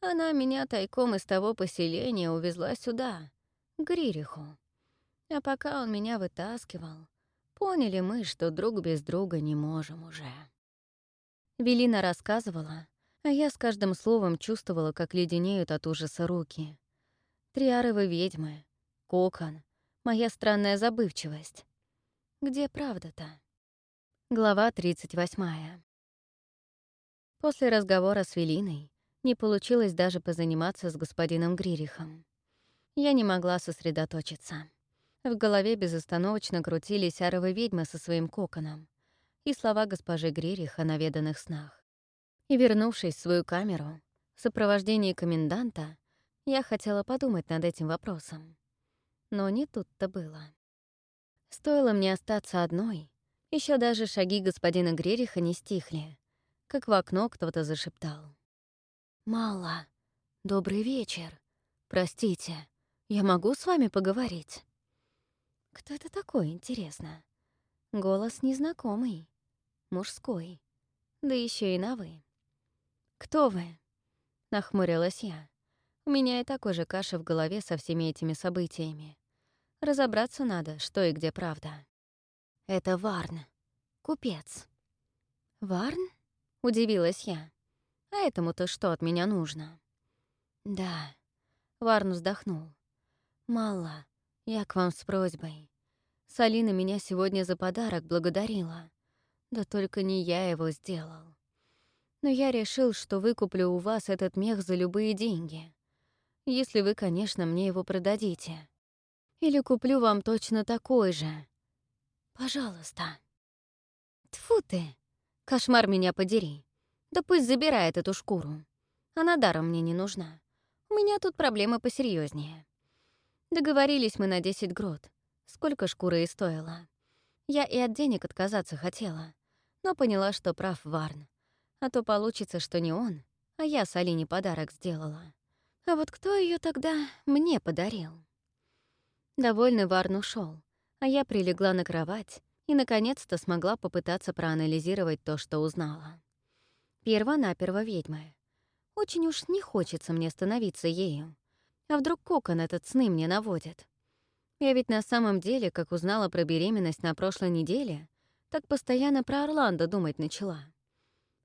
Она меня тайком из того поселения увезла сюда, к Гририху. А пока он меня вытаскивал, поняли мы, что друг без друга не можем уже. Велина рассказывала, а я с каждым словом чувствовала, как леденеют от ужаса руки. Триаровы ведьмы, кокон, моя странная забывчивость. Где правда-то? Глава 38. После разговора с Велиной не получилось даже позаниматься с господином Гририхом. Я не могла сосредоточиться. В голове безостановочно крутились аровы ведьмы со своим коконом и слова госпожи Гририх о наведанных снах. И, вернувшись в свою камеру, в сопровождении коменданта, я хотела подумать над этим вопросом. Но не тут-то было. Стоило мне остаться одной, еще даже шаги господина Грериха не стихли, как в окно кто-то зашептал. «Мало. Добрый вечер. Простите, я могу с вами поговорить?» Кто это такой, интересно? Голос незнакомый, мужской, да еще и на «вы». «Кто вы?» — нахмурилась я. У меня и такой же каша в голове со всеми этими событиями. Разобраться надо, что и где правда. Это Варн, купец. Варн? Удивилась я. А этому-то что от меня нужно? Да. Варн вздохнул. Мало, я к вам с просьбой. Салина меня сегодня за подарок благодарила. Да только не я его сделал. Но я решил, что выкуплю у вас этот мех за любые деньги. Если вы, конечно, мне его продадите. Или куплю вам точно такой же. Пожалуйста. Тфу ты! Кошмар меня подери. Да пусть забирает эту шкуру. Она даром мне не нужна. У меня тут проблемы посерьезнее. Договорились мы на 10 грот. Сколько шкура и стоила. Я и от денег отказаться хотела, но поняла, что прав Варн. А то получится, что не он, а я Салине подарок сделала. А вот кто ее тогда мне подарил? Довольный Варн ушел, а я прилегла на кровать и, наконец-то, смогла попытаться проанализировать то, что узнала. Перво-наперво ведьма. Очень уж не хочется мне становиться ею. А вдруг кокон этот сны мне наводит? Я ведь на самом деле, как узнала про беременность на прошлой неделе, так постоянно про Орландо думать начала.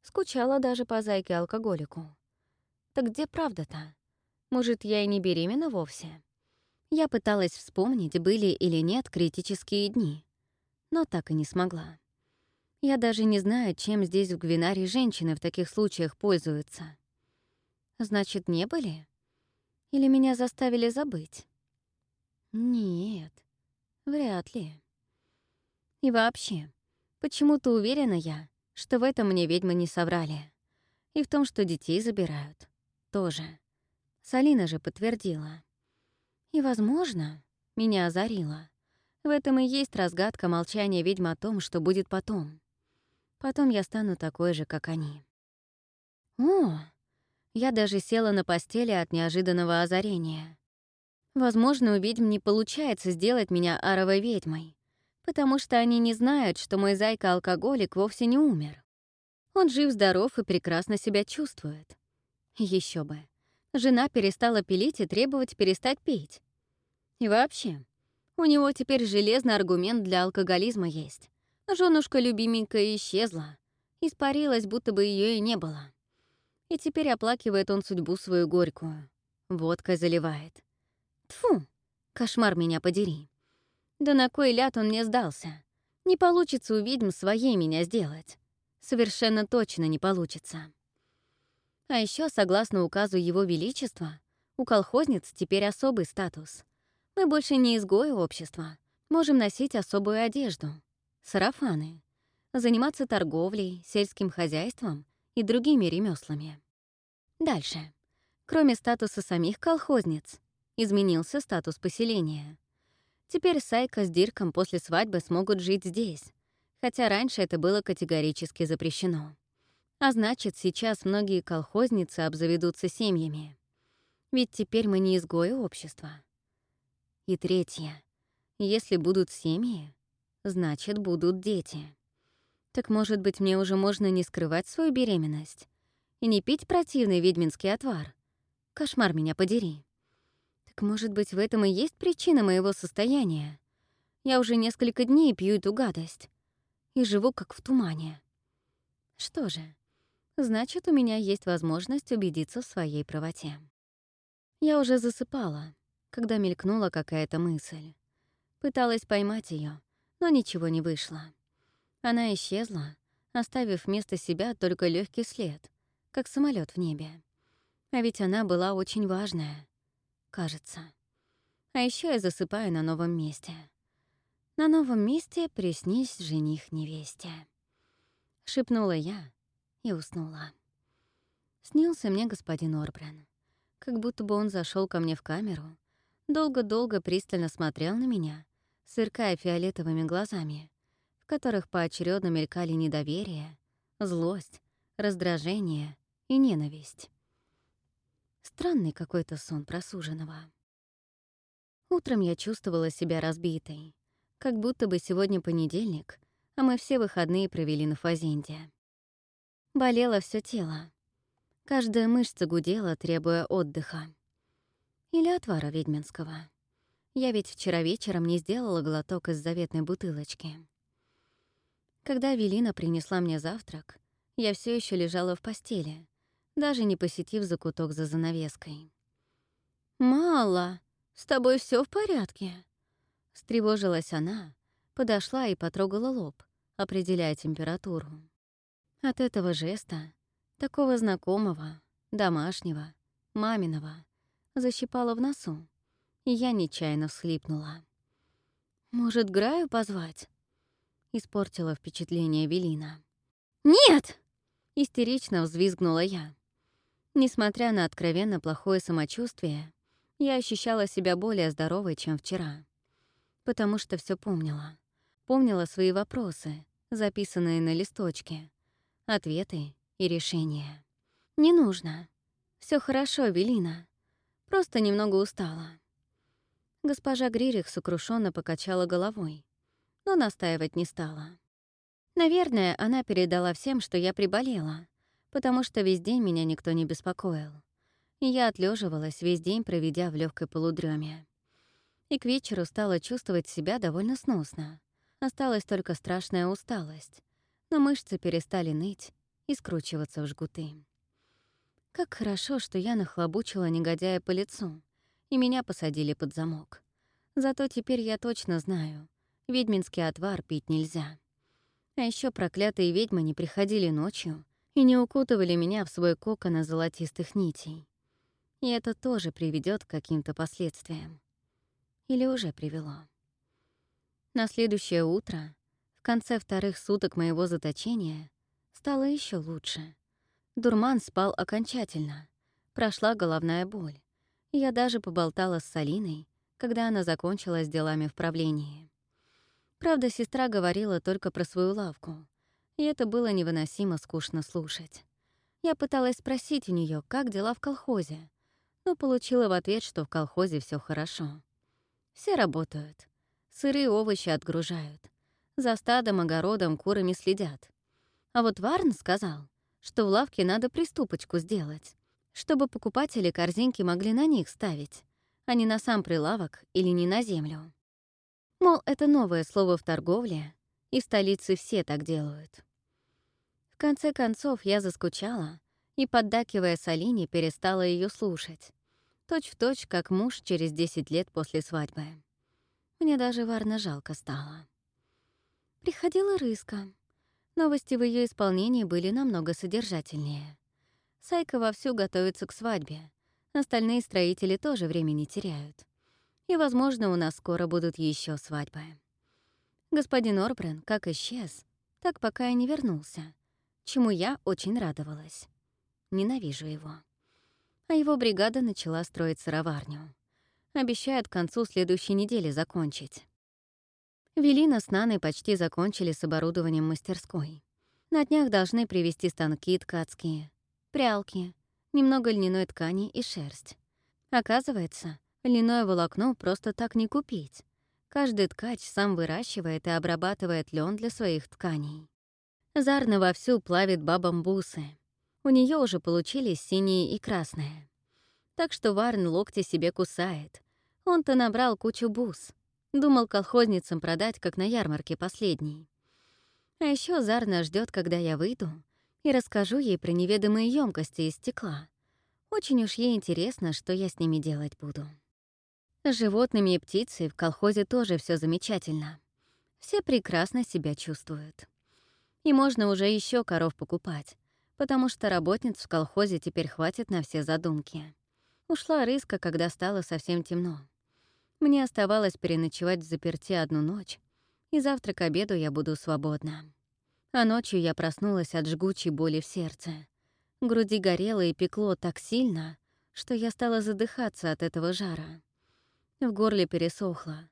Скучала даже по зайке-алкоголику. Так где правда-то? Может, я и не беременна вовсе? Я пыталась вспомнить, были или нет критические дни, но так и не смогла. Я даже не знаю, чем здесь в Гвинаре женщины в таких случаях пользуются. Значит, не были? Или меня заставили забыть? Нет, вряд ли. И вообще, почему-то уверена я, что в этом мне ведьмы не соврали. И в том, что детей забирают. Тоже. Салина же подтвердила. И, возможно, меня озарило. В этом и есть разгадка молчания ведьм о том, что будет потом. Потом я стану такой же, как они. О! Я даже села на постели от неожиданного озарения. Возможно, у ведьм не получается сделать меня аровой ведьмой, потому что они не знают, что мой зайка-алкоголик вовсе не умер. Он жив-здоров и прекрасно себя чувствует. Еще бы. Жена перестала пилить и требовать перестать пить. И вообще, у него теперь железный аргумент для алкоголизма есть. Женушка любименькая исчезла, испарилась, будто бы ее и не было. И теперь оплакивает он судьбу свою горькую. Водкой заливает. Тфу, кошмар меня подери. Да на кой ляд он мне сдался? Не получится у ведьм своей меня сделать. Совершенно точно не получится. А еще, согласно указу Его Величества, у колхозниц теперь особый статус. Мы больше не изгои общества. Можем носить особую одежду, сарафаны, заниматься торговлей, сельским хозяйством и другими ремеслами. Дальше. Кроме статуса самих колхозниц, изменился статус поселения. Теперь Сайка с Дирком после свадьбы смогут жить здесь, хотя раньше это было категорически запрещено. А значит, сейчас многие колхозницы обзаведутся семьями. Ведь теперь мы не изгои общества. И третье. Если будут семьи, значит, будут дети. Так, может быть, мне уже можно не скрывать свою беременность и не пить противный ведьминский отвар? Кошмар меня подери. Так, может быть, в этом и есть причина моего состояния? Я уже несколько дней пью эту гадость и живу как в тумане. Что же, значит, у меня есть возможность убедиться в своей правоте. Я уже засыпала, когда мелькнула какая-то мысль. Пыталась поймать ее, но ничего не вышло. Она исчезла, оставив вместо себя только легкий след, как самолет в небе. А ведь она была очень важная, кажется. А еще я засыпаю на новом месте. На новом месте приснись жених невесте. Шепнула я, и уснула. Снился мне господин Орбрен. Как будто бы он зашел ко мне в камеру, долго-долго пристально смотрел на меня, сверкая фиолетовыми глазами, в которых поочередно мелькали недоверие, злость, раздражение и ненависть. Странный какой-то сон просуженного. Утром я чувствовала себя разбитой, как будто бы сегодня понедельник, а мы все выходные провели на фазенде. Болело все тело. Каждая мышца гудела, требуя отдыха. Или отвара ведьминского. Я ведь вчера вечером не сделала глоток из заветной бутылочки. Когда Велина принесла мне завтрак, я все еще лежала в постели, даже не посетив закуток за занавеской. «Мало, с тобой все в порядке?» Встревожилась она, подошла и потрогала лоб, определяя температуру. От этого жеста, такого знакомого, домашнего, маминого, защипала в носу, и я нечаянно всхлипнула. «Может, Граю позвать?» — испортила впечатление Велина. «Нет!» — истерично взвизгнула я. Несмотря на откровенно плохое самочувствие, я ощущала себя более здоровой, чем вчера. Потому что все помнила. Помнила свои вопросы, записанные на листочке, ответы и решения. «Не нужно. Все хорошо, Велина. Просто немного устала». Госпожа Гририх сокрушенно покачала головой, но настаивать не стала. Наверное, она передала всем, что я приболела, потому что весь день меня никто не беспокоил. Я отлеживалась весь день, проведя в легкой полудреме. И к вечеру стала чувствовать себя довольно сносно. Осталась только страшная усталость, но мышцы перестали ныть и скручиваться в жгуты. Как хорошо, что я нахлобучила негодяя по лицу, и меня посадили под замок. Зато теперь я точно знаю, ведьминский отвар пить нельзя. А еще проклятые ведьмы не приходили ночью и не укутывали меня в свой кокон из золотистых нитей. И это тоже приведет к каким-то последствиям. Или уже привело. На следующее утро, в конце вторых суток моего заточения, стало еще лучше. Дурман спал окончательно. Прошла головная боль. Я даже поболтала с Салиной, когда она закончила с делами в правлении. Правда, сестра говорила только про свою лавку, и это было невыносимо скучно слушать. Я пыталась спросить у нее, как дела в колхозе, но получила в ответ, что в колхозе все хорошо. Все работают. Сырые овощи отгружают. За стадом, огородом, курами следят. А вот Варн сказал, что в лавке надо приступочку сделать, чтобы покупатели корзинки могли на них ставить, а не на сам прилавок или не на землю. Мол, это новое слово в торговле, и в столице все так делают. Конце концов, я заскучала и, поддакивая Салине, перестала ее слушать. Точь в точь, как муж через 10 лет после свадьбы. Мне даже Варна жалко стало. Приходила Рыска. Новости в ее исполнении были намного содержательнее. Сайка вовсю готовится к свадьбе. Остальные строители тоже времени теряют. И, возможно, у нас скоро будут еще свадьбы. Господин Орбрен как исчез, так пока и не вернулся, чему я очень радовалась. Ненавижу его. А его бригада начала строить сыроварню. Обещают к концу следующей недели закончить. Велина с Наной почти закончили с оборудованием мастерской. На днях должны привезти станки ткацкие, прялки, немного льняной ткани и шерсть. Оказывается, льняное волокно просто так не купить. Каждый ткач сам выращивает и обрабатывает лен для своих тканей. Зарна вовсю плавит бабам бусы. У нее уже получились синие и красные. Так что Варн локти себе кусает. Он-то набрал кучу бус, Думал колхозницам продать, как на ярмарке последний. А еще Зарна ждет, когда я выйду, и расскажу ей про неведомые емкости из стекла. Очень уж ей интересно, что я с ними делать буду. С животными и птицей в колхозе тоже все замечательно. Все прекрасно себя чувствуют. И можно уже еще коров покупать, потому что работниц в колхозе теперь хватит на все задумки. Ушла рыска, когда стало совсем темно. Мне оставалось переночевать в заперти одну ночь, и завтра к обеду я буду свободна. А ночью я проснулась от жгучей боли в сердце. груди горело и пекло так сильно, что я стала задыхаться от этого жара. В горле пересохло,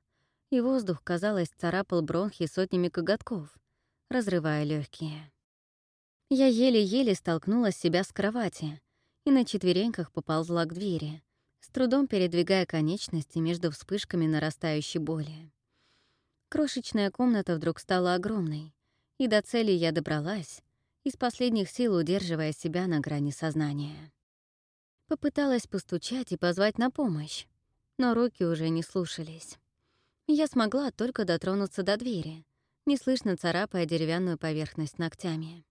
и воздух, казалось, царапал бронхи сотнями коготков, разрывая легкие. Я еле-еле столкнула себя с кровати и на четвереньках поползла к двери, с трудом передвигая конечности между вспышками нарастающей боли. Крошечная комната вдруг стала огромной, и до цели я добралась, из последних сил удерживая себя на грани сознания. Попыталась постучать и позвать на помощь, но руки уже не слушались. Я смогла только дотронуться до двери, неслышно царапая деревянную поверхность ногтями.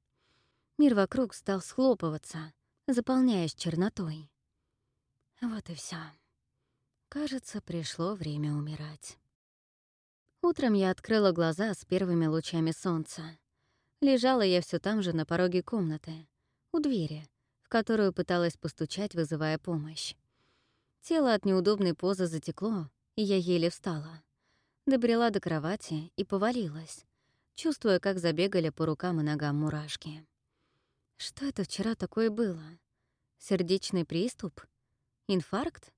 Мир вокруг стал схлопываться, заполняясь чернотой. Вот и все. Кажется, пришло время умирать. Утром я открыла глаза с первыми лучами солнца. Лежала я все там же на пороге комнаты, у двери, в которую пыталась постучать, вызывая помощь. Тело от неудобной позы затекло, и я еле встала. Добрела до кровати и повалилась, чувствуя, как забегали по рукам и ногам мурашки. Что это вчера такое было? Сердечный приступ? Инфаркт?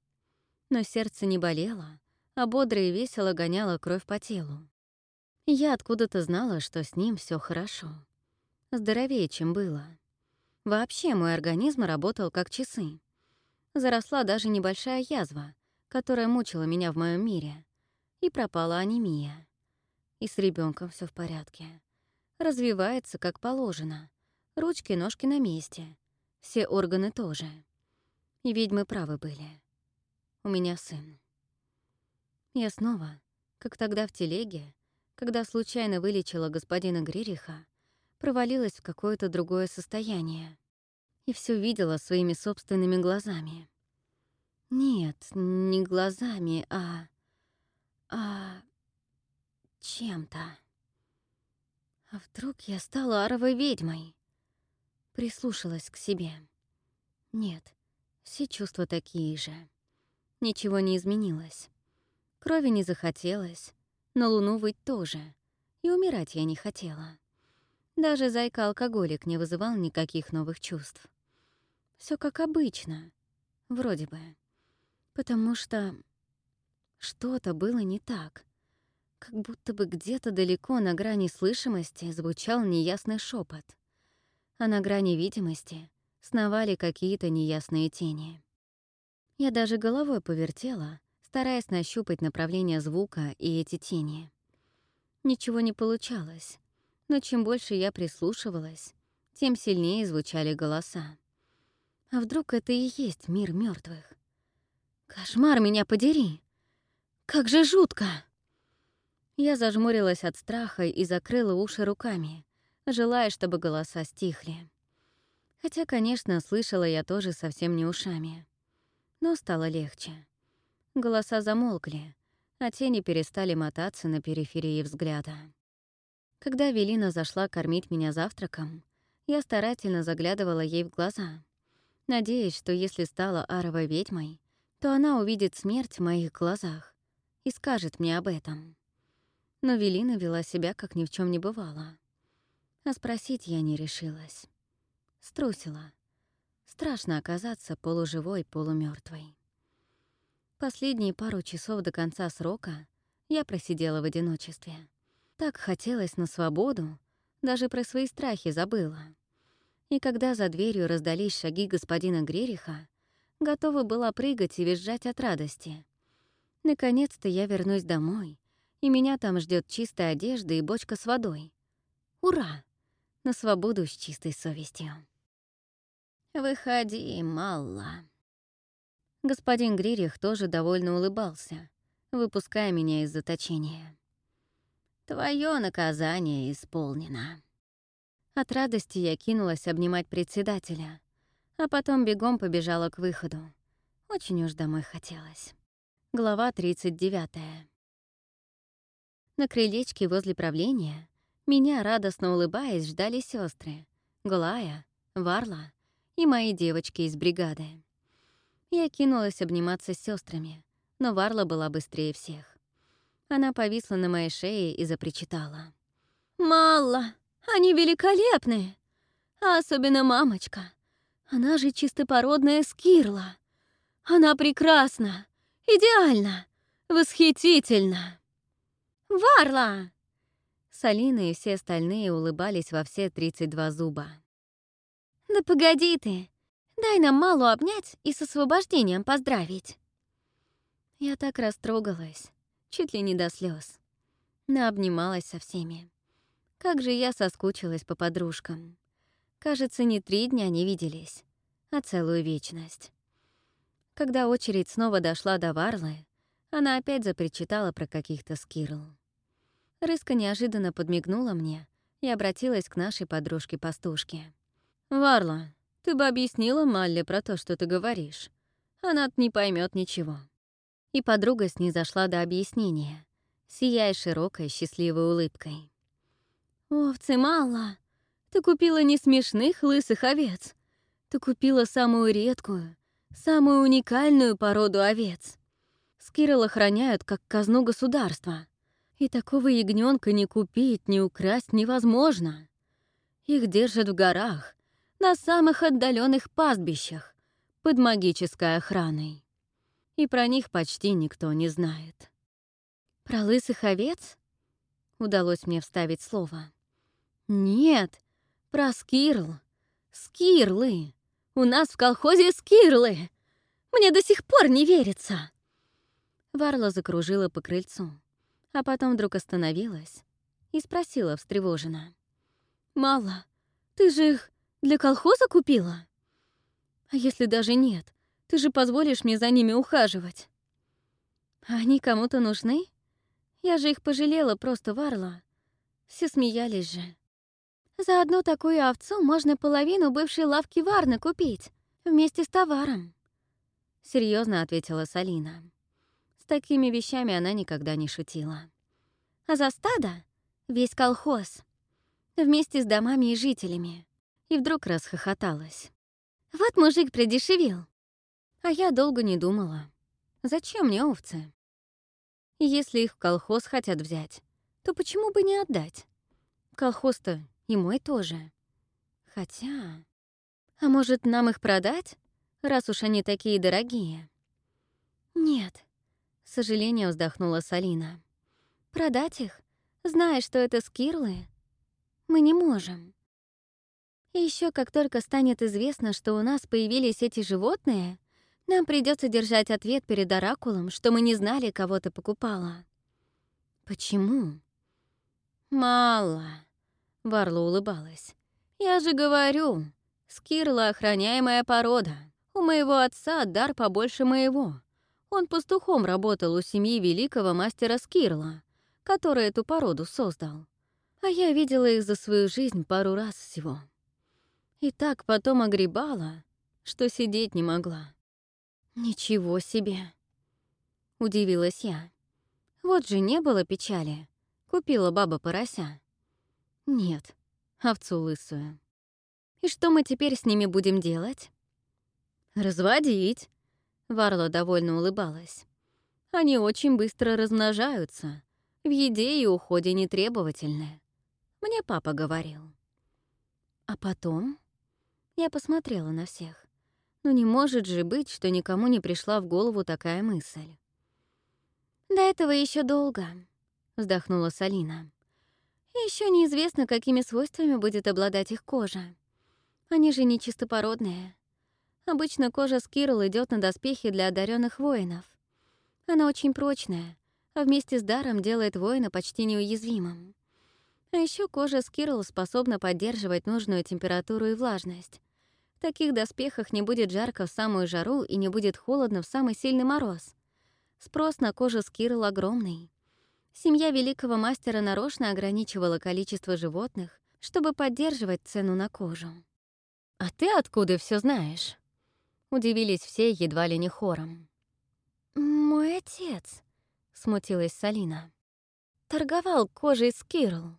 Но сердце не болело, а бодро и весело гоняло кровь по телу. Я откуда-то знала, что с ним все хорошо. Здоровее, чем было. Вообще мой организм работал как часы. Заросла даже небольшая язва, которая мучила меня в моем мире. И пропала анемия. И с ребенком все в порядке. Развивается как положено. Ручки, ножки на месте. Все органы тоже. И ведьмы правы были. У меня сын. Я снова, как тогда в телеге, когда случайно вылечила господина Гририха, провалилась в какое-то другое состояние и все видела своими собственными глазами. Нет, не глазами, а... а... чем-то. А вдруг я стала аровой ведьмой? Прислушалась к себе. Нет, все чувства такие же. Ничего не изменилось. Крови не захотелось, на луну выть тоже. И умирать я не хотела. Даже зайка-алкоголик не вызывал никаких новых чувств. Все как обычно, вроде бы. Потому что что-то было не так. Как будто бы где-то далеко на грани слышимости звучал неясный шепот а на грани видимости сновали какие-то неясные тени. Я даже головой повертела, стараясь нащупать направление звука и эти тени. Ничего не получалось, но чем больше я прислушивалась, тем сильнее звучали голоса. А вдруг это и есть мир мертвых? Кошмар меня подери! Как же жутко! Я зажмурилась от страха и закрыла уши руками, желая, чтобы голоса стихли. Хотя, конечно, слышала я тоже совсем не ушами. Но стало легче. Голоса замолкли, а тени перестали мотаться на периферии взгляда. Когда Велина зашла кормить меня завтраком, я старательно заглядывала ей в глаза, надеясь, что если стала аровой ведьмой, то она увидит смерть в моих глазах и скажет мне об этом. Но Велина вела себя, как ни в чем не бывало. А спросить я не решилась. Струсила. Страшно оказаться полуживой, полумертвой. Последние пару часов до конца срока я просидела в одиночестве. Так хотелось на свободу, даже про свои страхи забыла. И когда за дверью раздались шаги господина Грериха, готова была прыгать и визжать от радости. Наконец-то я вернусь домой, и меня там ждет чистая одежда и бочка с водой. Ура! на свободу с чистой совестью. «Выходи, Малла». Господин Гририх тоже довольно улыбался, выпуская меня из заточения. «Твое наказание исполнено». От радости я кинулась обнимать председателя, а потом бегом побежала к выходу. Очень уж домой хотелось. Глава 39. На крылечке возле правления меня, радостно улыбаясь, ждали сестры Глая, Варла и мои девочки из бригады. Я кинулась обниматься с сестрами, но Варла была быстрее всех. Она повисла на моей шее и запричитала. «Малла, они великолепны! А особенно мамочка. Она же чистопородная Скирла. Она прекрасна, идеальна, восхитительна. «Варла!» Салина и все остальные улыбались во все 32 зуба. «Да погоди ты! Дай нам Малу обнять и с освобождением поздравить!» Я так растрогалась, чуть ли не до слез. Наобнималась со всеми. Как же я соскучилась по подружкам. Кажется, не три дня не виделись, а целую вечность. Когда очередь снова дошла до Варлы, она опять запричитала про каких-то скирл. Рыска неожиданно подмигнула мне и обратилась к нашей подружке-пастушке. «Варла, ты бы объяснила Малле про то, что ты говоришь. она не поймет ничего». И подруга снизошла до объяснения, сияя широкой счастливой улыбкой. «Овцы Малла, ты купила не смешных лысых овец. Ты купила самую редкую, самую уникальную породу овец. Скирл охраняют как казну государства. И такого ягненка не купить, не украсть невозможно. Их держат в горах, на самых отдаленных пастбищах, под магической охраной. И про них почти никто не знает. Про лысых овец? Удалось мне вставить слово. Нет, про скирл. Скирлы. У нас в колхозе скирлы. Мне до сих пор не верится. Варла закружила по крыльцу а потом вдруг остановилась и спросила встревоженно. «Мало, ты же их для колхоза купила? А если даже нет, ты же позволишь мне за ними ухаживать?» «Они кому-то нужны? Я же их пожалела, просто варла. Все смеялись же. За одну такую овцу можно половину бывшей лавки Варны купить, вместе с товаром», — серьезно ответила Салина такими вещами она никогда не шутила. А за стадо — весь колхоз. Вместе с домами и жителями. И вдруг расхохоталась. Вот мужик придешевил. А я долго не думала. Зачем мне овцы? Если их в колхоз хотят взять, то почему бы не отдать? Колхоз-то и мой тоже. Хотя... А может, нам их продать, раз уж они такие дорогие? Нет, с вздохнула Салина. «Продать их, зная, что это скирлы, мы не можем. И еще как только станет известно, что у нас появились эти животные, нам придется держать ответ перед Оракулом, что мы не знали, кого ты покупала». «Почему?» «Мало», — Варла улыбалась. «Я же говорю, скирла — охраняемая порода. У моего отца дар побольше моего. Он пастухом работал у семьи великого мастера Скирла, который эту породу создал. А я видела их за свою жизнь пару раз всего. И так потом огребала, что сидеть не могла. «Ничего себе!» — удивилась я. «Вот же не было печали. Купила баба порося». «Нет, овцу лысую». «И что мы теперь с ними будем делать?» «Разводить», Варла довольно улыбалась. «Они очень быстро размножаются. В еде и уходе нетребовательны. Мне папа говорил». «А потом?» Я посмотрела на всех. Но не может же быть, что никому не пришла в голову такая мысль. «До этого еще долго», — вздохнула Салина. Еще неизвестно, какими свойствами будет обладать их кожа. Они же не чистопородные. Обычно кожа Скирл идет на доспехи для одаренных воинов. Она очень прочная, а вместе с даром делает воина почти неуязвимым. А еще кожа Скирл способна поддерживать нужную температуру и влажность. В таких доспехах не будет жарко в самую жару и не будет холодно в самый сильный мороз. Спрос на кожу Скирл огромный. Семья великого мастера нарочно ограничивала количество животных, чтобы поддерживать цену на кожу. «А ты откуда все знаешь?» Удивились все едва ли не хором. «Мой отец», — смутилась Салина, — «торговал кожей Скирл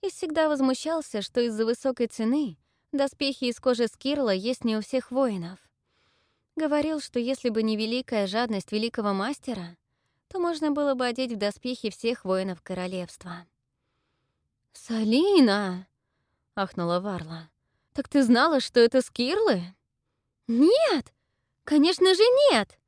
и всегда возмущался, что из-за высокой цены доспехи из кожи Скирла есть не у всех воинов. Говорил, что если бы не великая жадность великого мастера, то можно было бы одеть в доспехи всех воинов королевства». «Салина!» — ахнула Варла. «Так ты знала, что это Скирлы?» «Нет! Конечно же нет!»